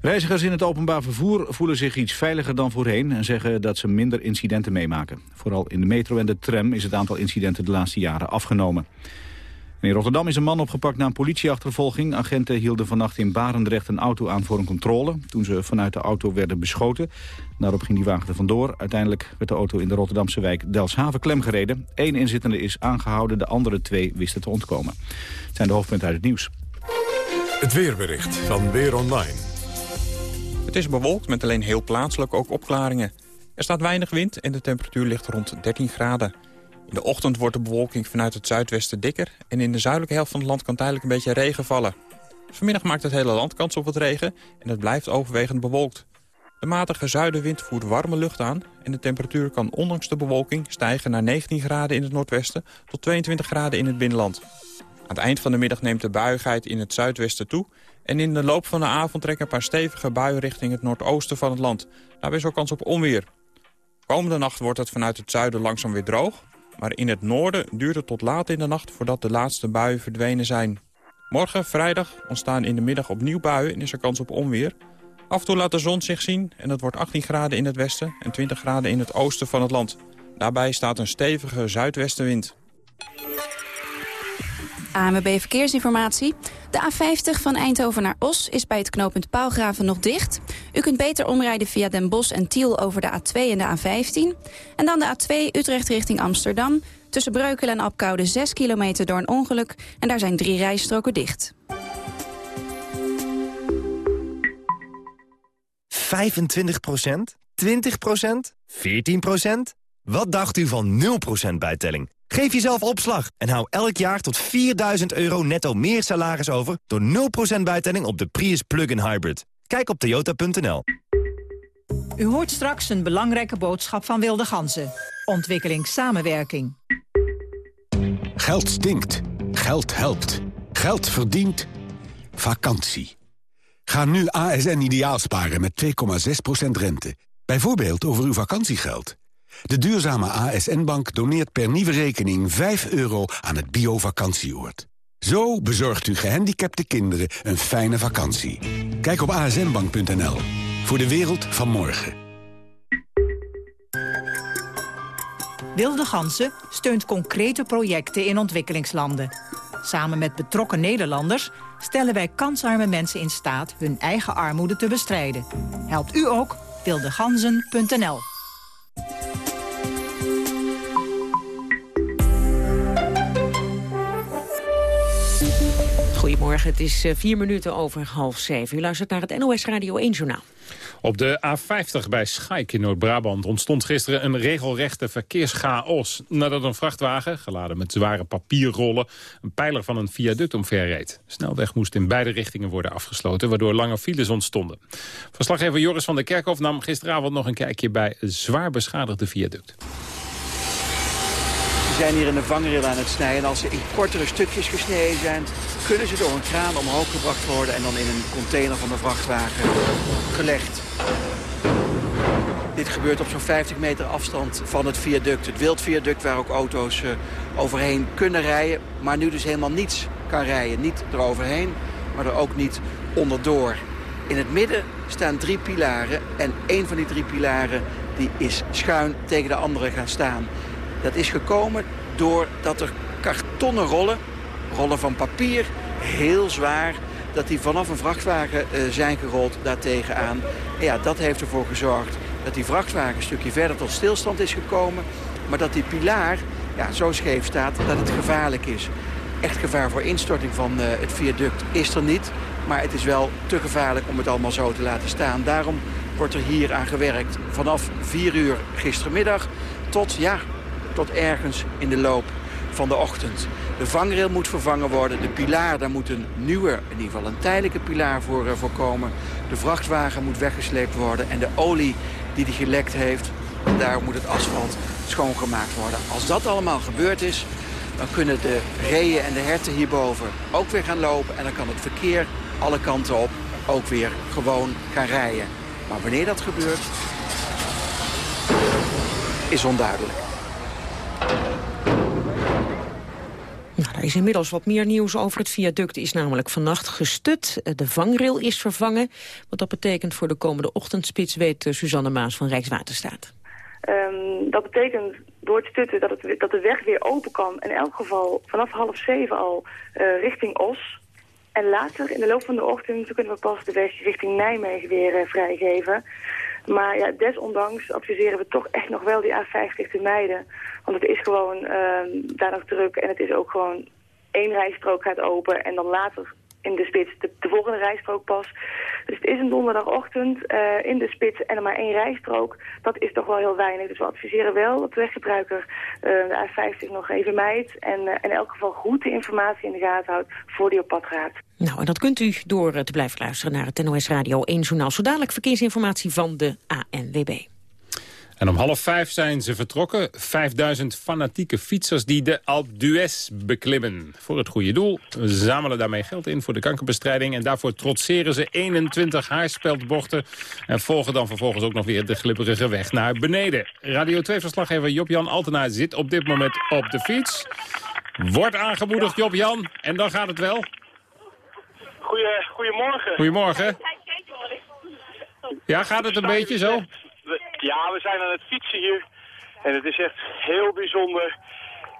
Reizigers in het openbaar vervoer voelen zich iets veiliger dan voorheen... en zeggen dat ze minder incidenten meemaken. Vooral in de metro en de tram is het aantal incidenten de laatste jaren afgenomen in Rotterdam is een man opgepakt na een politieachtervolging. Agenten hielden vannacht in Barendrecht een auto aan voor een controle... toen ze vanuit de auto werden beschoten. Daarop ging die wagen er vandoor. Uiteindelijk werd de auto in de Rotterdamse wijk Delshaven klemgereden. Eén inzittende is aangehouden, de andere twee wisten te ontkomen. Het zijn de hoofdpunten uit het nieuws. Het weerbericht van Weer Online. Het is bewolkt met alleen heel plaatselijk ook opklaringen. Er staat weinig wind en de temperatuur ligt rond 13 graden. In de ochtend wordt de bewolking vanuit het zuidwesten dikker... en in de zuidelijke helft van het land kan tijdelijk een beetje regen vallen. Vanmiddag maakt het hele land kans op wat regen en het blijft overwegend bewolkt. De matige zuidenwind voert warme lucht aan... en de temperatuur kan ondanks de bewolking stijgen naar 19 graden in het noordwesten... tot 22 graden in het binnenland. Aan het eind van de middag neemt de buigheid in het zuidwesten toe... en in de loop van de avond trekken een paar stevige buien richting het noordoosten van het land. Daarbij is ook kans op onweer. Komende nacht wordt het vanuit het zuiden langzaam weer droog... Maar in het noorden duurt het tot laat in de nacht voordat de laatste buien verdwenen zijn. Morgen, vrijdag, ontstaan in de middag opnieuw buien en is er kans op onweer. Af en toe laat de zon zich zien en het wordt 18 graden in het westen en 20 graden in het oosten van het land. Daarbij staat een stevige zuidwestenwind. AMB Verkeersinformatie. De A50 van Eindhoven naar Os is bij het knooppunt Paalgraven nog dicht. U kunt beter omrijden via Den Bosch en Tiel over de A2 en de A15. En dan de A2 Utrecht richting Amsterdam. Tussen Breukelen en Apkoude 6 kilometer door een ongeluk. En daar zijn drie rijstroken dicht. 25% 20% 14 Wat dacht u van 0% bijtelling? Geef jezelf opslag en hou elk jaar tot 4000 euro netto meer salaris over... door 0% bijtelling op de Prius Plug-in Hybrid. Kijk op toyota.nl. U hoort straks een belangrijke boodschap van Wilde Ganzen. Ontwikkelingssamenwerking. Geld stinkt. Geld helpt. Geld verdient. Vakantie. Ga nu ASN ideaal sparen met 2,6% rente. Bijvoorbeeld over uw vakantiegeld. De duurzame ASN-Bank doneert per nieuwe rekening 5 euro aan het bio-vakantieoord. Zo bezorgt u gehandicapte kinderen een fijne vakantie. Kijk op asnbank.nl. Voor de wereld van morgen. Wilde Gansen steunt concrete projecten in ontwikkelingslanden. Samen met betrokken Nederlanders stellen wij kansarme mensen in staat... hun eigen armoede te bestrijden. Helpt u ook? wildeganzen.nl Goedemorgen, het is eh, vier minuten over half zeven. U luistert naar het NOS Radio 1 Journaal. Op de A50 bij Schaik in Noord-Brabant ontstond gisteren een regelrechte verkeerschaos. Nadat een vrachtwagen, geladen met zware papierrollen, een pijler van een viaduct omverreed. De snelweg moest in beide richtingen worden afgesloten, waardoor lange files ontstonden. Verslaggever Joris van der Kerkhof nam gisteravond nog een kijkje bij een zwaar beschadigde viaduct. Ze zijn hier in de vangrail aan het snijden. En als ze in kortere stukjes gesneden zijn, kunnen ze door een kraan omhoog gebracht worden en dan in een container van de vrachtwagen gelegd. Dit gebeurt op zo'n 50 meter afstand van het viaduct. Het wildviaduct waar ook auto's uh, overheen kunnen rijden. Maar nu dus helemaal niets kan rijden. Niet eroverheen, maar er ook niet onderdoor. In het midden staan drie pilaren. En één van die drie pilaren die is schuin tegen de andere gaan staan. Dat is gekomen doordat er kartonnen rollen, rollen van papier, heel zwaar... dat die vanaf een vrachtwagen uh, zijn gerold daartegen aan. Ja, dat heeft ervoor gezorgd dat die vrachtwagen een stukje verder tot stilstand is gekomen... maar dat die pilaar ja, zo scheef staat dat het gevaarlijk is. Echt gevaar voor instorting van uh, het viaduct is er niet... maar het is wel te gevaarlijk om het allemaal zo te laten staan. Daarom wordt er hier aan gewerkt vanaf 4 uur gistermiddag tot, ja, tot ergens in de loop van de ochtend. De vangrail moet vervangen worden. De pilaar, daar moet een nieuwe, in ieder geval een tijdelijke pilaar voor, uh, voor komen. De vrachtwagen moet weggesleept worden. En de olie die die gelekt heeft, daar moet het asfalt schoongemaakt worden. Als dat allemaal gebeurd is, dan kunnen de reeën en de herten hierboven ook weer gaan lopen. En dan kan het verkeer alle kanten op ook weer gewoon gaan rijden. Maar wanneer dat gebeurt, is onduidelijk. Nou, er is inmiddels wat meer nieuws over het viaduct. is namelijk vannacht gestut. De vangrail is vervangen. Wat dat betekent voor de komende ochtendspits... weet Suzanne Maas van Rijkswaterstaat. Um, dat betekent door het stutten dat, het, dat de weg weer open kan. In elk geval vanaf half zeven al uh, richting Os. En later, in de loop van de ochtend, kunnen we pas de weg richting Nijmegen weer vrijgeven. Maar ja, desondanks adviseren we toch echt nog wel die A50 te mijden. Want het is gewoon uh, daar nog druk en het is ook gewoon één rijstrook gaat open en dan later in de spits de, de volgende rijstrook pas. Dus het is een donderdagochtend uh, in de spits en er maar één rijstrook. Dat is toch wel heel weinig. Dus we adviseren wel dat de weggebruiker uh, de A50 nog even mijdt. En uh, in elk geval goed de informatie in de gaten houdt voor die op pad gaat. Nou, en dat kunt u door te blijven luisteren naar het NOS Radio 1 Journaal. Zo dadelijk verkeersinformatie van de ANWB. En om half vijf zijn ze vertrokken. 5000 fanatieke fietsers die de Alpe d'Huez beklimmen. Voor het goede doel. We zamelen daarmee geld in voor de kankerbestrijding. En daarvoor trotseren ze 21 haarspeldbochten. En volgen dan vervolgens ook nog weer de glibberige weg naar beneden. Radio 2-verslaggever Job-Jan Altena zit op dit moment op de fiets. Wordt aangemoedigd, Job-Jan. En dan gaat het wel. Goeie, goedemorgen. Goedemorgen. Ja, gaat het een beetje zo? Ja, we zijn aan het fietsen hier. En het is echt heel bijzonder.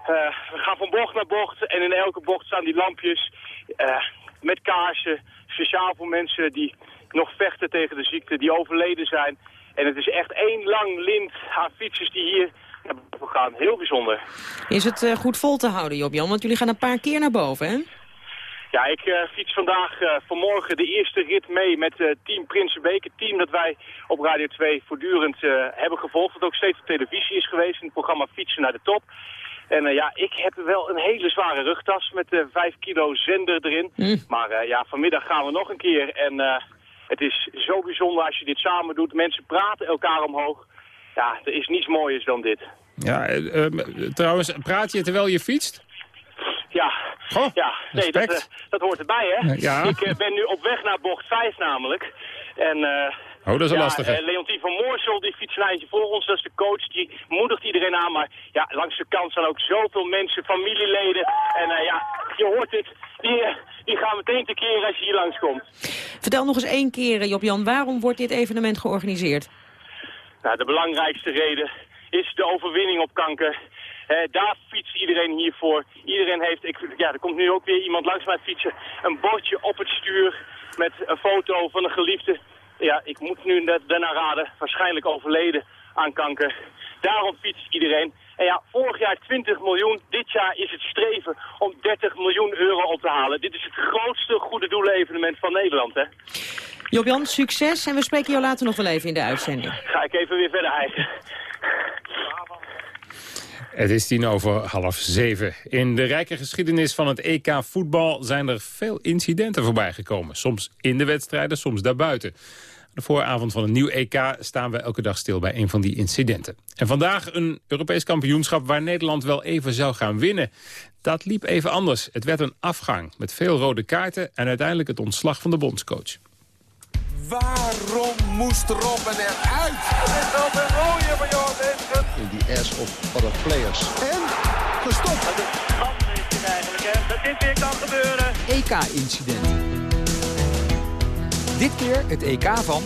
Uh, we gaan van bocht naar bocht en in elke bocht staan die lampjes uh, met kaarsen. Speciaal voor mensen die nog vechten tegen de ziekte, die overleden zijn. En het is echt één lang lint aan fietsers die hier naar boven gaan. Heel bijzonder. Is het uh, goed vol te houden, Job-Jan? Want jullie gaan een paar keer naar boven, hè? Ja, ik uh, fiets vandaag uh, vanmorgen de eerste rit mee met uh, team Prinsenbeek. Het team dat wij op Radio 2 voortdurend hebben gevolgd. Wat ook steeds op televisie is geweest in het programma Fietsen naar de Top. En ja, ik heb wel een hele zware rugtas met 5 kilo zender erin. Mm. Maar ja, vanmiddag gaan we nog een keer. En het is zo bijzonder als je dit samen doet. Mensen praten elkaar omhoog. Ja, er is niets mooiers dan dit. Ja, trouwens, praat je terwijl je fietst? Ja, Goh, ja. Nee, dat, uh, dat hoort erbij, hè? Ja. Ik uh, ben nu op weg naar bocht 5 namelijk. En, uh, oh, dat is een ja, lastige. Leontien van Moorsel, die fietst een eindje voor ons. Dat is de coach, die moedigt iedereen aan. Maar ja, langs de kant staan ook zoveel mensen, familieleden. En ja, je hoort het. Die, die gaan meteen tekeer als je hier langskomt. Vertel nog eens één keer, Job-Jan, waarom wordt dit evenement georganiseerd? Nou, de belangrijkste reden is de overwinning op kanker. Daar fietst iedereen hiervoor. Iedereen heeft, ik, ja, er komt nu ook weer iemand langs mij fietsen. Een bordje op het stuur met een foto van een geliefde. Ja, ik moet nu daarna raden, waarschijnlijk overleden aan kanker. Daarom fietst iedereen. En ja, vorig jaar 20 miljoen. Dit jaar is het streven om 30 miljoen euro op te halen. Dit is het grootste goede doelen-evenement van Nederland, hè? Job-Jan, succes en we spreken jou later nog wel even in de uitzending. Ga ik even weer verder eigen. Het is tien over half zeven. In de rijke geschiedenis van het EK voetbal zijn er veel incidenten voorbij gekomen. Soms in de wedstrijden, soms daarbuiten. De vooravond van een nieuw EK staan we elke dag stil bij een van die incidenten. En vandaag een Europees kampioenschap waar Nederland wel even zou gaan winnen. Dat liep even anders. Het werd een afgang met veel rode kaarten en uiteindelijk het ontslag van de bondscoach. Waarom moest Robben eruit? Het is wel de rode van Johan In die ass of other players. En gestopt. Dat is schande is dit eigenlijk, hè. Dat dit weer kan gebeuren. EK-incident. Dit keer het EK van...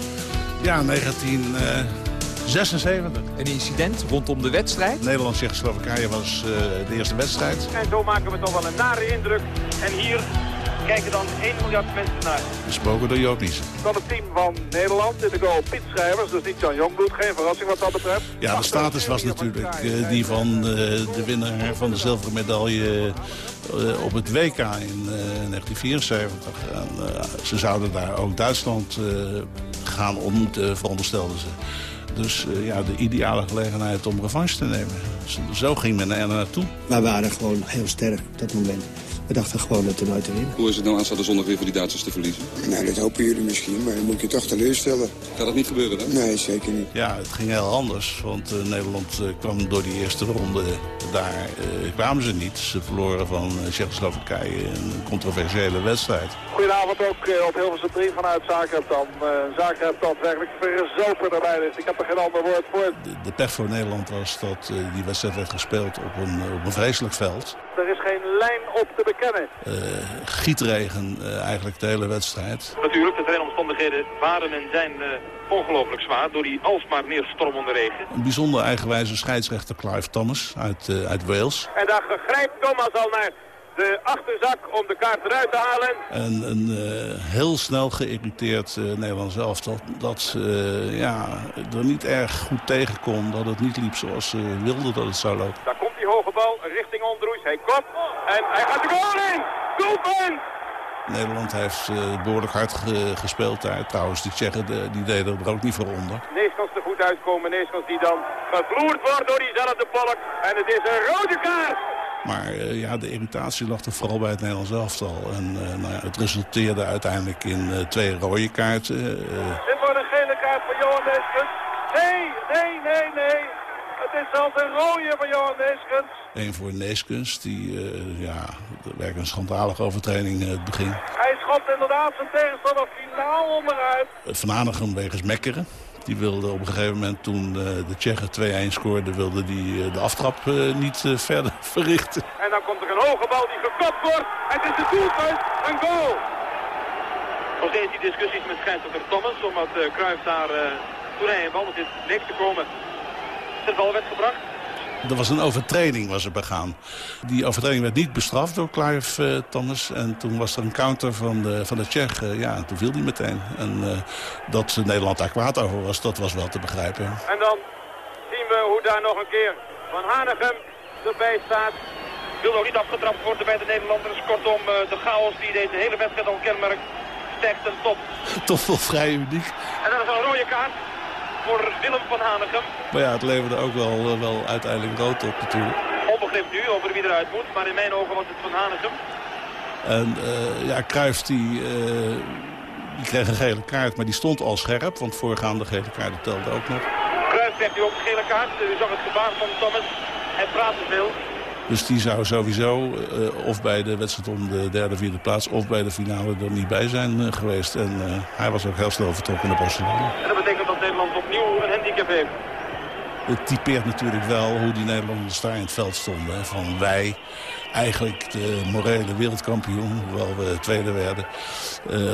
Ja, 1976. Een incident rondom de wedstrijd. Nederland-Tsjechoslowakije was uh, de eerste wedstrijd. En zo maken we toch wel een nare indruk. En hier kijken dan 1 miljard mensen naar. Besproken door Joop. Dan het team van Nederland in de goal Piet Schrijvers, dus niet Jan Jongbloed. Geen verrassing wat dat betreft. Ja, de status was natuurlijk uh, die van uh, de winnaar van de zilveren medaille uh, op het WK in 1974. En, ze zouden daar ook Duitsland gaan ontmoeten, veronderstelden ze. Dus uh, ja, de ideale gelegenheid om revanche te nemen. Zo ging men er naartoe. Wij waren gewoon heel sterk op dat moment. We dachten gewoon het toernooi te winnen. Hoe is het nou aanstaande zondag weer voor die Duitsers te verliezen? Nou, dat hopen jullie misschien, maar dan moet je toch teleurstellen. Gaat dat niet gebeuren dan? Nee, zeker niet. Ja, het ging heel anders, want uh, Nederland uh, kwam door die eerste ronde. Daar uh, kwamen ze niet. Ze verloren van Tsjechoslowakije een controversiële wedstrijd. Goedenavond ook op Hilversum 3 vanuit Zagreb Zagreb dat werkelijk verzopen erbij is. Ik heb er geen ander woord voor. De, de pech voor Nederland was dat die wedstrijd werd gespeeld op een, op een vreselijk veld. Er is geen lijn op te bekennen. Uh, gietregen uh, eigenlijk de hele wedstrijd. Natuurlijk, de trainomstandigheden waren en zijn uh, ongelooflijk zwaar door die alsmaar meer stormende regen. Een bijzonder eigenwijze scheidsrechter Clive Thomas uit, uit Wales. En daar grijpt Thomas al naar de achterzak om de kaart eruit te halen. En een uh, heel snel geïrriteerd uh, Nederlands elftal. Dat uh, ja, er niet erg goed tegen kon. Dat het niet liep zoals ze wilden dat het zou lopen. Daar komt hoge bal richting Ondroes. Hij kopt en hij gaat de goal in. Doelpunt! Nederland heeft uh, behoorlijk hard ge gespeeld daar. Trouwens, die Tsjechen de, die deden er ook niet voor onder. Neeskans er goed uitkomen. Neeskans die dan gevloerd wordt door diezelfde balk. En het is een rode kaart. Maar uh, ja, de irritatie lag toch vooral bij het Nederlands elftal. En uh, nou ja, het resulteerde uiteindelijk in twee rode kaarten. Dit wordt een gele kaart voor Johan Neeskens. Nee, nee, nee, nee. Is zelfs een rode voor Johan Neeskens. Eén voor Neeskens, die ja, werkelijk een schandalige overtreding het begin. Hij schopt inderdaad zijn tegenstander finaal onderuit. Van Hanegem wegens mekkeren. Die wilde op een gegeven moment, toen uh, de Tsjechen 2-1 scoorde, wilde die uh, de aftrap uh, niet verder verrichten. En dan komt er een hoge bal die gekopt wordt. Het is de doelpunt, een goal. Nog steeds die discussies met scheidsrechter Thomas, omdat uh, Cruijff daar toen hij een bal met dit leek te komen, bal werd gebracht. Er was een overtreding was er begaan. Die overtreding werd niet bestraft door Clive uh, Thomas. En toen was er een counter van de, van de Tsjech. Uh, ja, en toen viel die meteen. En uh, dat Nederland daar kwaad over was, dat was wel te begrijpen. En dan zien we hoe daar nog een keer Van Hanegem erbij staat. Wil nog niet afgetrapt worden bij de Nederlanders. Kortom, de chaos die deze hele wedstrijd al kenmerkt, stijgt ten top. Toch wel vrij uniek. En dat is een rode kaart voor Willem van Hanegem. Maar ja, het leverde ook wel, wel uiteindelijk rood op natuurlijk. Onbegrip nu over wie eruit moet, maar in mijn ogen was het van Hanegem. En uh, ja, Cruijff die, uh, die kreeg een gele kaart, maar die stond al scherp, want voorgaande gele kaarten telden ook nog. Cruijff krijgt nu ook een gele kaart, u zag het gebaar van Thomas, hij praat te veel. Dus die zou sowieso uh, of bij de wedstrijd om de derde, vierde plaats... of bij de finale er niet bij zijn geweest. En hij was ook heel snel vertrokken naar Barcelona. En dat betekent dat Nederland opnieuw Het typeert natuurlijk wel hoe die Nederlanders daar in het veld stonden. Van wij, eigenlijk de morele wereldkampioen, hoewel we tweede werden...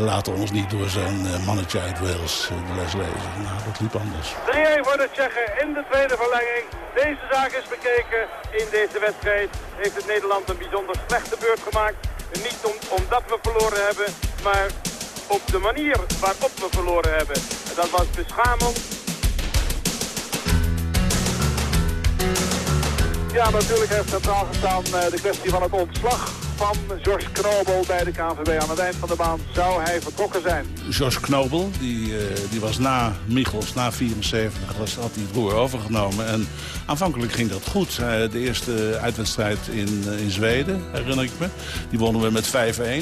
laten ons niet door zo'n mannetje uit Wales de les lezen. Nou, dat liep anders. 3-1 voor de Tsjechen in de tweede verlenging. Deze zaak is bekeken in deze wedstrijd. Heeft het Nederland een bijzonder slechte beurt gemaakt. Niet om, omdat we verloren hebben, maar op de manier waarop we verloren hebben. En dat was beschamend. Ja, natuurlijk heeft centraal gestaan uh, de kwestie van het ontslag van George Knobel bij de KNVB. Aan het eind van de maand zou hij vertrokken zijn. George Knobel, die, uh, die was na Michels, na 74, was, had hij het roer overgenomen. En aanvankelijk ging dat goed. Uh, de eerste uitwedstrijd in, in Zweden, herinner ik me. Die wonnen we met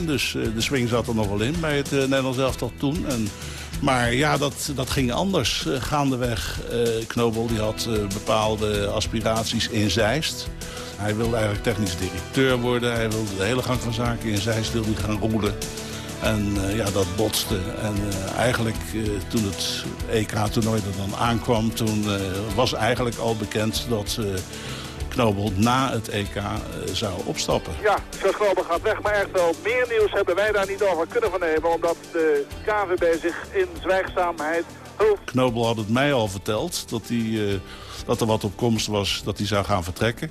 5-1, dus de swing zat er nog wel in bij het Nederlands elftal toen. En maar ja, dat, dat ging anders. Uh, gaandeweg, uh, Knobel die had uh, bepaalde aspiraties in Zeist. Hij wilde eigenlijk technisch directeur worden. Hij wilde de hele gang van zaken in Zeist wilde gaan roelen. En ja, dat botste. En eigenlijk toen het EK-toernooi er dan aankwam... toen was eigenlijk al bekend dat Knobel na het EK uh, zou opstappen. Ja, Jos Knobel gaat weg, maar echt wel meer nieuws hebben wij daar niet over kunnen vernemen... omdat de KVB zich in zwijgzaamheid hulp... Knobel had het mij al verteld dat, hij, uh, dat er wat op komst was dat hij zou gaan vertrekken.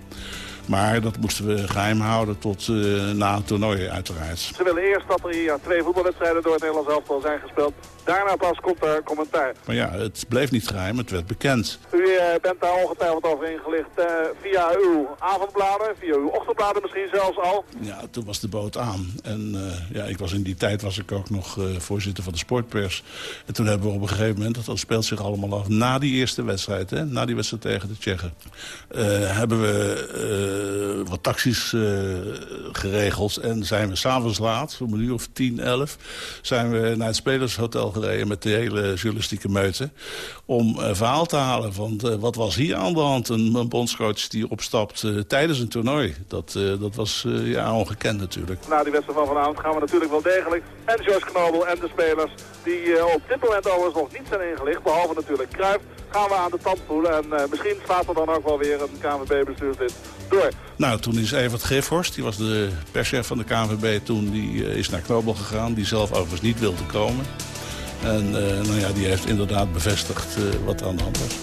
Maar dat moesten we geheim houden tot uh, na het toernooi uiteraard. Ze willen eerst dat er hier twee voetbalwedstrijden door het Nederlands elftal zijn gespeeld. Daarna pas komt er commentaar. Maar ja, het bleef niet geheim, het werd bekend. U uh, bent daar ongetwijfeld over ingelicht uh, via uw avondbladen, via uw ochtendbladen misschien zelfs al. Ja, toen was de boot aan. En ja, ik was in die tijd was ik ook nog voorzitter van de sportpers. En toen hebben we op een gegeven moment, dat speelt zich allemaal af na die eerste wedstrijd, hè, na die wedstrijd tegen de Tsjechen, hebben we wat taxis geregeld en zijn we s'avonds laat, om een uur of tien, elf, zijn we naar het spelershotel gereden met de hele journalistieke meute... om verhaal te halen van uh, wat was hier aan de hand. Een, een bondscoach die opstapt uh, tijdens een toernooi. Dat, uh, dat was ja, ongekend natuurlijk. Na die wedstrijd van vanavond gaan we natuurlijk wel degelijk... en George Knobel en de spelers die op dit moment overigens nog niet zijn ingelicht... behalve natuurlijk Cruijff, gaan we aan de tand voelen. En misschien staat er dan ook wel weer een KNVB-bestuurslid door. Nou, toen is Evert Griffhorst, die was de perschef van de KNVB... toen die is naar Knobel gegaan, die zelf overigens niet wilde komen. En uh, nou ja, die heeft inderdaad bevestigd uh, wat aan de hand was.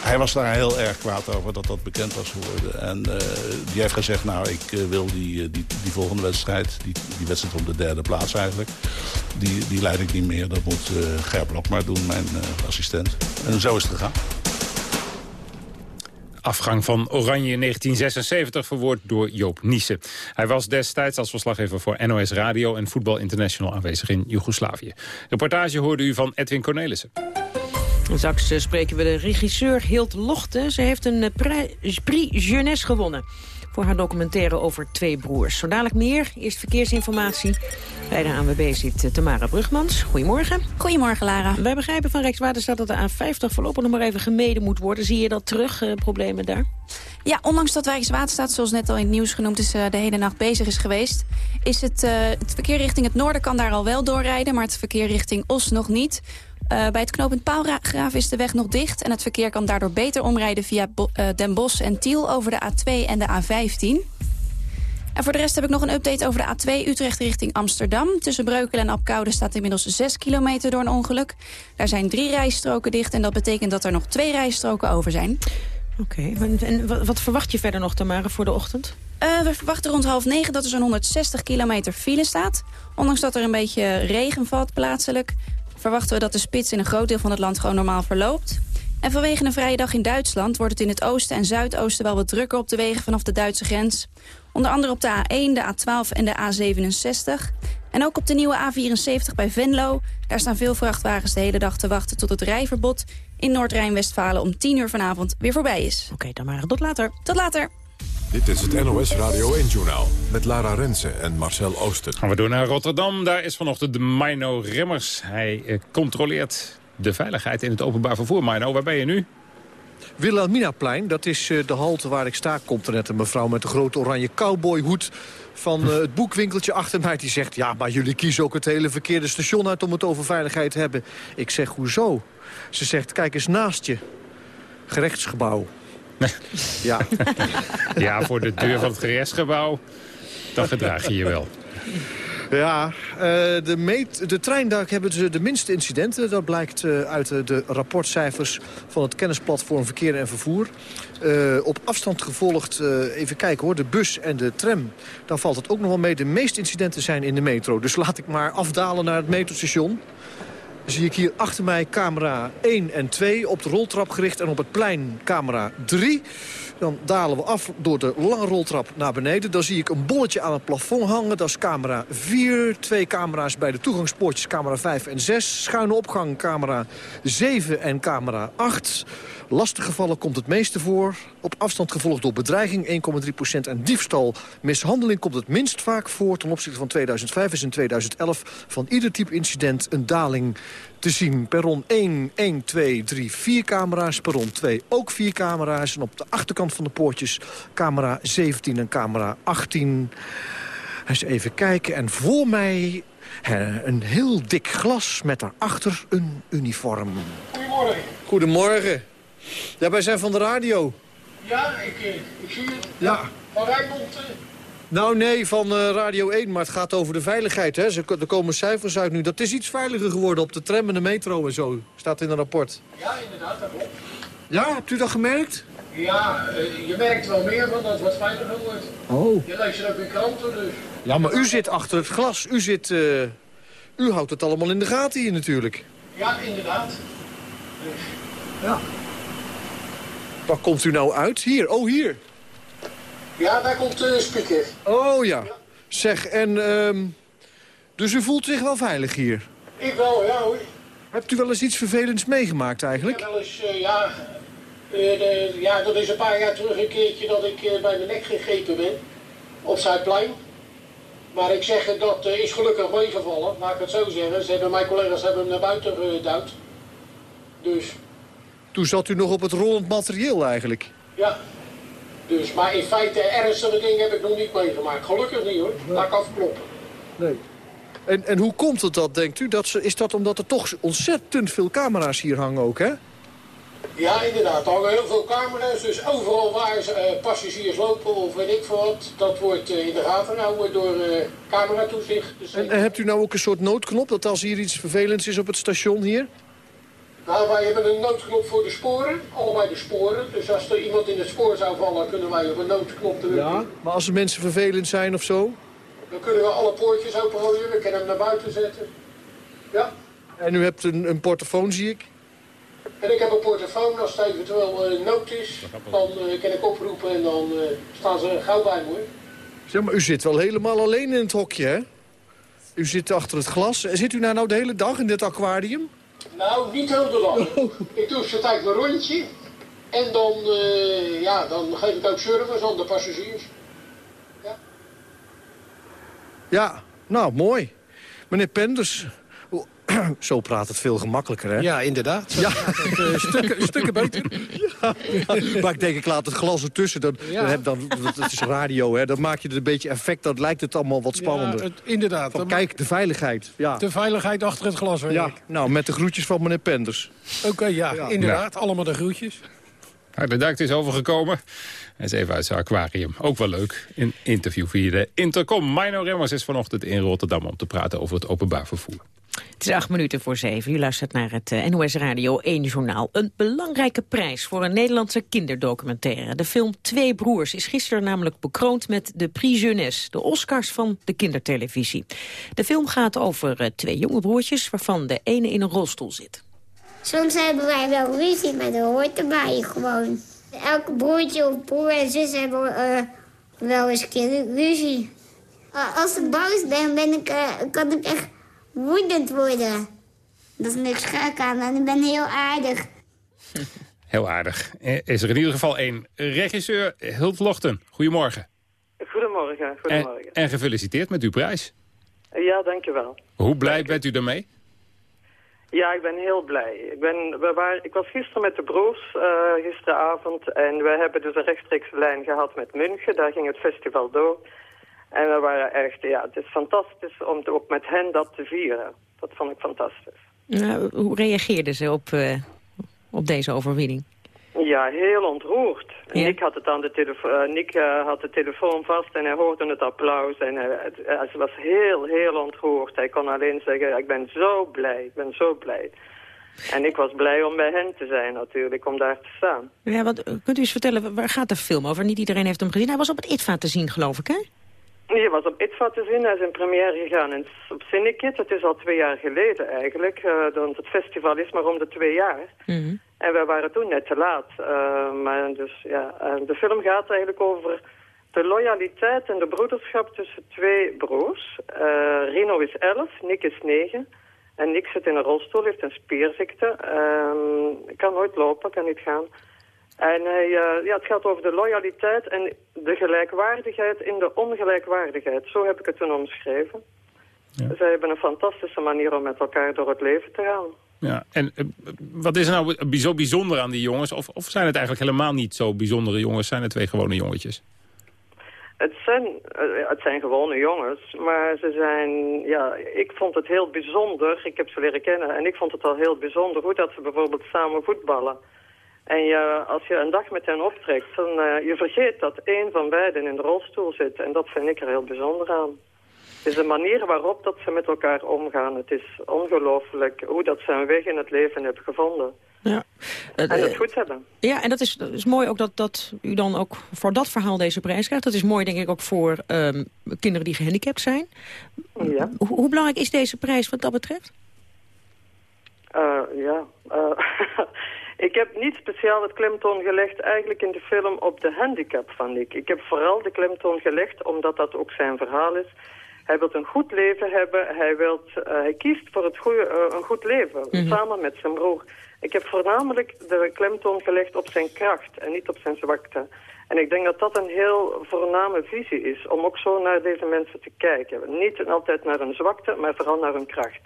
Hij was daar heel erg kwaad over dat dat bekend was geworden. En uh, die heeft gezegd, nou, ik wil die, die, die volgende wedstrijd... Die, die wedstrijd om de derde plaats eigenlijk... die, die leid ik niet meer. Dat moet Ger Blok maar doen, mijn assistent. En zo is het gegaan afgang van Oranje in 1976 verwoord door Joop Niesen. Hij was destijds als verslaggever voor NOS Radio en Voetbal International aanwezig in Joegoslavië. Reportage hoorde u van Edwin Cornelissen. Straks eh, spreken we de regisseur Hild Lochte. Ze heeft een eh, Prix Jeunesse gewonnen voor haar documentaire over twee broers. Zo dadelijk meer. Eerst verkeersinformatie. Bij de ANWB zit eh, Tamara Brugmans. Goedemorgen. Goedemorgen, Lara. Wij begrijpen van Rijkswaterstaat dat de A50 voorlopig nog maar even gemeden moet worden. Zie je dat terug, uh, problemen daar? Ja, ondanks dat Rijkswaterstaat, zoals net al in het nieuws genoemd is, uh, de hele nacht bezig is geweest, is het, uh, het verkeer richting het noorden kan daar al wel doorrijden, maar het verkeer richting Os nog niet. Uh, bij het knooppunt Paalgraaf is de weg nog dicht... en het verkeer kan daardoor beter omrijden via Bo uh, Den Bosch en Tiel... over de A2 en de A15. En voor de rest heb ik nog een update over de A2 Utrecht richting Amsterdam. Tussen Breukelen en Apkoude staat inmiddels 6 kilometer door een ongeluk. Daar zijn drie rijstroken dicht en dat betekent dat er nog twee rijstroken over zijn. Oké, okay. en wat verwacht je verder nog, Tamara, voor de ochtend? Uh, we verwachten rond half negen dat er zo'n 160 kilometer file staat. Ondanks dat er een beetje regen valt plaatselijk verwachten we dat de spits in een groot deel van het land gewoon normaal verloopt. En vanwege een vrije dag in Duitsland wordt het in het oosten en zuidoosten wel wat drukker op de wegen vanaf de Duitse grens. Onder andere op de A1, de A12 en de A67. En ook op de nieuwe A74 bij Venlo. Daar staan veel vrachtwagens de hele dag te wachten tot het rijverbod in Noord-Rijn-Westfalen om 10 uur vanavond weer voorbij is. Oké, dan maar tot later. Tot later. Dit is het NOS Radio 1-journaal met Lara Rensen en Marcel Ooster. Gaan we door naar Rotterdam. Daar is vanochtend de Mino Remmers. Hij eh, controleert de veiligheid in het openbaar vervoer. Mino, waar ben je nu? Wilhelminaplein, dat is uh, de halte waar ik sta. Komt er net een mevrouw met een grote oranje cowboyhoed van uh, het boekwinkeltje achter mij. Die zegt, ja, maar jullie kiezen ook het hele verkeerde station uit om het over veiligheid te hebben. Ik zeg, hoezo? Ze zegt, kijk eens naast je. Gerechtsgebouw. Ja. ja, voor de deur van het gerechtsgebouw, dan gedraag je je wel. Ja, uh, de, meet, de treindak hebben ze de minste incidenten. Dat blijkt uh, uit de, rapportcijfers van het kennisplatform Verkeer en Vervoer. Uh, op afstand gevolgd, even kijken hoor, de bus en de tram. Dan valt het ook nog wel mee. De meeste incidenten zijn in de metro. Dus laat ik maar afdalen naar het metrostation. Zie ik hier achter mij camera 1 en 2 op de roltrap gericht... en op het plein camera 3. Dan dalen we af door de lange roltrap naar beneden. Dan zie ik een bolletje aan het plafond hangen. Dat is camera 4. Twee camera's bij de toegangspoortjes, camera 5 en 6. Schuine opgang, camera 7 en camera 8. Lastige gevallen komt het meeste voor. Op afstand gevolgd door bedreiging 1,3% En diefstal, mishandeling komt het minst vaak voor. Ten opzichte van 2005 is in 2011 van ieder type incident een daling te zien. Perron 1, 1, 2, 3, 4 camera's. Perron 2 ook 4 camera's. En op de achterkant van de poortjes camera 17 en camera 18. Eens even kijken. En voor mij een heel dik glas met daarachter een uniform. Goedemorgen. Goedemorgen. Ja, wij zijn van de radio. Ja, ik, eh, ik zie het. Ja. Van Rijnmond. eh, Nou nee, van eh, Radio 1, maar het gaat over de veiligheid. Hè. Ze- Er komen cijfers uit nu. Dat is iets veiliger geworden op de tram en de metro en zo. Staat in een rapport. Ja, inderdaad, dat klopt. Ja, hebt u dat gemerkt? Ja, je merkt wel meer van dat het wat veiliger wordt. Oh. Je leest het ook in kranten, dus. Ja, maar u zit achter het glas. U zit... u houdt het allemaal in de gaten hier natuurlijk. Ja, inderdaad. Dus, Ja. Waar komt u nou uit? Hier, oh hier. ja, daar komt de speaker. Oh ja. Zeg, en... ehm, dus u voelt zich wel veilig hier? Ik wel, ja hoor. Hebt u wel eens iets vervelends meegemaakt Ik eigenlijk? heb wel eens, eh, ja, eh, de, ja, dat is een paar jaar terug een keertje dat ik eh, bij mijn nek gegrepen ben. Op Zuidplein. Maar ik zeg, dat is gelukkig meegevallen, laat ik het zo zeggen. Ze hebben, mijn collega's hebben hem naar buiten geduwd. Dus, Toen zat u nog op het rollend materieel eigenlijk. ja. Dus, maar in feite, ernstige dingen heb ik nog niet meegemaakt. Gelukkig niet hoor, laat ik afkloppen. Nee. En, en hoe komt het dat, denkt u? Dat ze, is dat omdat er toch ontzettend veel camera's hier hangen ook, hè? Ja, inderdaad. Er hangen heel veel camera's. Dus overal waar eh, passagiers lopen of weet ik veel wat, dat wordt eh, in de gaten gehouden door eh cameratoezicht. Dus, En, en hebt u nou ook een soort noodknop dat als hier iets vervelends is op het station hier? Nou, wij hebben een noodknop voor de sporen, allebei de sporen. Dus als er iemand in het spoor zou vallen, kunnen wij op een noodknop drukken. Maar als er mensen vervelend zijn of zo? Dan kunnen we alle poortjes opengooien, we kunnen hem naar buiten zetten. Ja, En u hebt een, een portofoon, zie ik? en ik heb een portofoon, als het eventueel eh, nood is, dan eh, kan ik oproepen en dan eh, staan ze gauw bij me hoor. Zeg maar, u zit wel helemaal alleen in het hokje, hè? U zit achter het glas. En Zit u nou, nou de hele dag in dit aquarium? Nou, niet heel de dag. Ik doe zo tijd mijn rondje. En dan, eh, ja, dan geef ik ook service aan de passagiers. Ja, nou, mooi. Meneer Penders, zo praat het veel gemakkelijker, hè? Ja, inderdaad. Zo Ja. het, eh, stukken, stukken beter. Ja, maar ik denk, ik laat het glas ertussen. Dan, Ja. dan heb dan, dat dat is radio, hè? Dan maak je er een beetje effect. Dan lijkt het allemaal wat spannender. Ja, het- inderdaad. Van, kijk, de veiligheid. Ja. De veiligheid achter het glas. ja. Nou, met de groetjes van meneer Penders. Oké, ja, inderdaad. Allemaal de groetjes. Dank, het is overgekomen. Hij is even uit zijn aquarium. Ook wel leuk. Een interview via de Intercom. Mino Remmers is vanochtend in Rotterdam om te praten over het openbaar vervoer. Het is acht minuten voor zeven. U luistert naar het eh, NOS Radio 1 Journaal. Een belangrijke prijs voor een Nederlandse kinderdocumentaire. De film Twee Broers is gisteren namelijk bekroond met de Prix Jeunesse, de Oscars van de kindertelevisie. De film gaat over eh, twee jonge broertjes, waarvan de ene in een rolstoel zit. Soms hebben wij wel ruzie, maar dat hoort erbij gewoon. Elke broertje of broer en zus hebben eh, wel eens ruzie. Eh, als ik boos ben, ben ik, kan ik echt woedend worden. Dat is niks gek aan en ik ben heel aardig. Heel aardig. Eh, Is er in ieder geval één regisseur, Hult Lochten. Goedemorgen. Goedemorgen, En, goedemorgen. en gefeliciteerd met uw prijs. Ja, dankjewel. Hoe blij bent u daarmee? Ja, ik ben heel blij. Ik, ben, we waren, ik was gisteren met de broers, eh, gisteravond, en we hebben dus een rechtstreekse lijn gehad met München. Daar ging het festival door. En we waren echt, ja, het is fantastisch om te- ook met hen dat te vieren. Dat vond ik fantastisch. Nou, hoe reageerden ze op, eh, op deze overwinning? Ja, heel ontroerd. Ja. Nick, had het aan de telefoon, Nick eh, had de telefoon vast en hij hoorde het applaus. En hij, het- hij was heel, heel ontroerd. Hij kon alleen zeggen, ik ben zo blij, ik ben zo blij. En ik was blij om bij hen te zijn natuurlijk, om daar te staan. Ja, wat, kunt u eens vertellen, waar gaat de film over? Niet iedereen heeft hem gezien. Hij was op het ITVA te zien, geloof ik, hè? Je was op ITVA te zien, hij is in première gegaan in, op Cinekit. Het is al twee jaar geleden eigenlijk, uh, want het festival is maar om de twee jaar. Mhm. En wij waren toen net te laat. Uh, maar dus, ja, uh, de film gaat eigenlijk over de loyaliteit en de broederschap tussen twee broers. Rino is 11, Nick is 9. En Nick zit in een rolstoel, heeft een spierziekte. Uh, kan nooit lopen, kan niet gaan. En hij, uh, ja, het gaat over de loyaliteit en de gelijkwaardigheid in de ongelijkwaardigheid. Zo heb ik het toen omschreven. Ja. Zij hebben een fantastische manier om met elkaar door het leven te gaan. Ja, en uh, wat is er nou zo bijzonder aan die jongens? Of, of zijn het eigenlijk helemaal niet zo bijzondere jongens? Zijn het twee gewone jongetjes? Het zijn, uh, het zijn gewone jongens, maar ze zijn, ja, ik vond het heel bijzonder. Ik heb ze leren kennen en ik vond het al heel bijzonder hoe dat ze bijvoorbeeld samen voetballen. En je, als je een dag met hen optrekt, dan uh, je vergeet dat één van beiden in de rolstoel zit. En dat vind ik er heel bijzonder aan. Het is de manier waarop dat ze met elkaar omgaan. Het is ongelooflijk hoe dat ze een weg in het leven hebben gevonden. Ja. en het goed hebben. Ja, en dat is, dat is mooi ook dat, dat u dan ook voor dat verhaal deze prijs krijgt. Dat is mooi denk ik ook voor um, kinderen die gehandicapt zijn. Ja. Hoe, hoe, belangrijk is deze prijs wat dat betreft? Uh, ja, uh, Ik heb niet speciaal het klemtoon gelegd eigenlijk in de film op de handicap van Nick. Ik heb vooral de klemtoon gelegd omdat dat ook zijn verhaal is. Hij wil een goed leven hebben. Hij, wilt, uh, hij kiest voor het goeie, uh, een goed leven, Mhm. samen met zijn broer. Ik heb voornamelijk de klemtoon gelegd op zijn kracht en niet op zijn zwakte. En ik denk dat dat een heel voorname visie is, om ook zo naar deze mensen te kijken. Niet altijd naar hun zwakte, maar vooral naar hun kracht.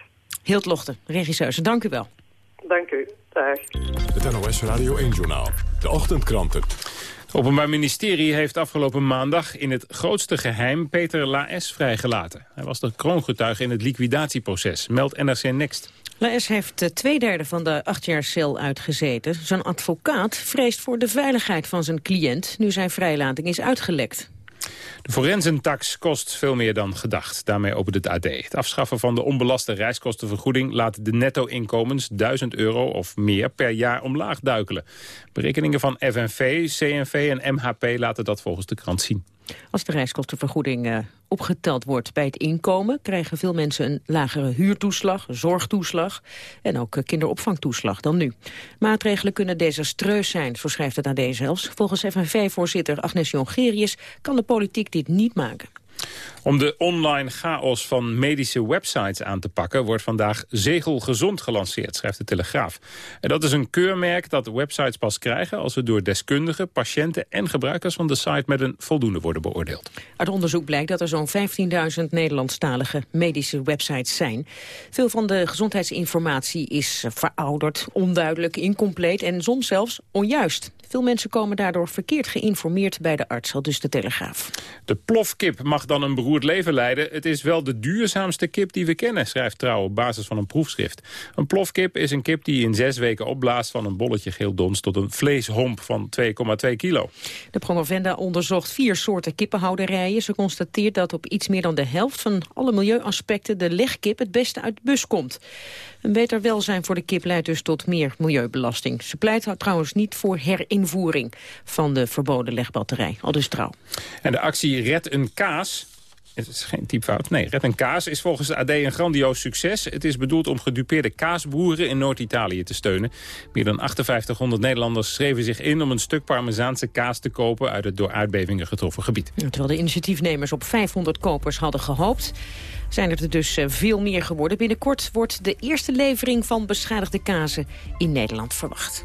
Hield Lochten, regisseuse, dank u wel. Dank u. Het NOS Radio 1-journaal. De ochtendkranten. Het Openbaar Ministerie heeft afgelopen maandag in het grootste geheim Peter Laes vrijgelaten. Hij was de kroongetuige in het liquidatieproces, meldt NRC Next. Laes heeft twee derde van de acht jaar cel uitgezeten. Zijn advocaat vreest voor de veiligheid van zijn cliënt... nu zijn vrijlating is uitgelekt. De forensentax kost veel meer dan gedacht. Daarmee opent het AD. Het afschaffen van de onbelaste reiskostenvergoeding... laat de netto-inkomens 1000 euro of meer per jaar omlaag duikelen. Berekeningen van FNV, CNV en MHP laten dat volgens de krant zien. Als de reiskostenvergoeding uh, opgeteld wordt bij het inkomen... krijgen veel mensen een lagere huurtoeslag, zorgtoeslag... en ook kinderopvangtoeslag dan nu. Maatregelen kunnen desastreus zijn, zo schrijft het AD zelfs. Volgens FNV-voorzitter Agnes Jongerius kan de politiek dit niet maken. Om de online chaos van medische websites aan te pakken... wordt vandaag Zegel Gezond gelanceerd, schrijft de Telegraaf. En dat is een keurmerk dat websites pas krijgen... als ze door deskundigen, patiënten en gebruikers van de site... met een voldoende worden beoordeeld. Uit onderzoek blijkt dat er zo'n 15.000 Nederlandstalige medische websites zijn. Veel van de gezondheidsinformatie is verouderd, onduidelijk, incompleet... en soms zelfs onjuist. Veel mensen komen daardoor verkeerd geïnformeerd bij de arts, al dus de Telegraaf. De plofkip mag dan een beroerd leven leiden. Het is wel de duurzaamste kip die we kennen, schrijft Trouw op basis van een proefschrift. Een plofkip is een kip die in zes weken opblaast van een bolletje geel dons tot een vleeshomp van 2,2 kilo. De promovenda onderzocht vier soorten kippenhouderijen. Ze constateert dat op iets meer dan de helft van alle milieuaspecten de legkip het beste uit de bus komt. Een beter welzijn voor de kip leidt dus tot meer milieubelasting. Ze pleit trouwens niet voor herinvoering van de verboden legbatterij. Al dus trouw. En de actie Red een kaas het is geen typfout. Nee, Red een Kaas is volgens de AD een grandioos succes. Het is bedoeld om gedupeerde kaasboeren in Noord-Italië te steunen. Meer dan 5800 Nederlanders schreven zich in om een stuk Parmezaanse kaas te kopen uit het door aardbevingen getroffen gebied. Terwijl de initiatiefnemers op 500 kopers hadden gehoopt zijn er dus veel meer geworden. Binnenkort wordt de eerste levering van beschadigde kazen in Nederland verwacht.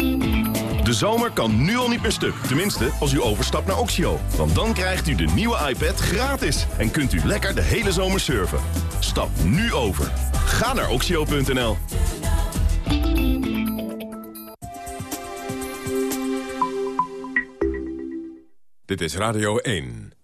De zomer kan nu al niet meer stuk. Tenminste, als u overstapt naar Oxio. Want dan krijgt u de nieuwe iPad gratis. En kunt u lekker de hele zomer surfen. Stap nu over. Ga naar oxio.nl. Dit is Radio 1.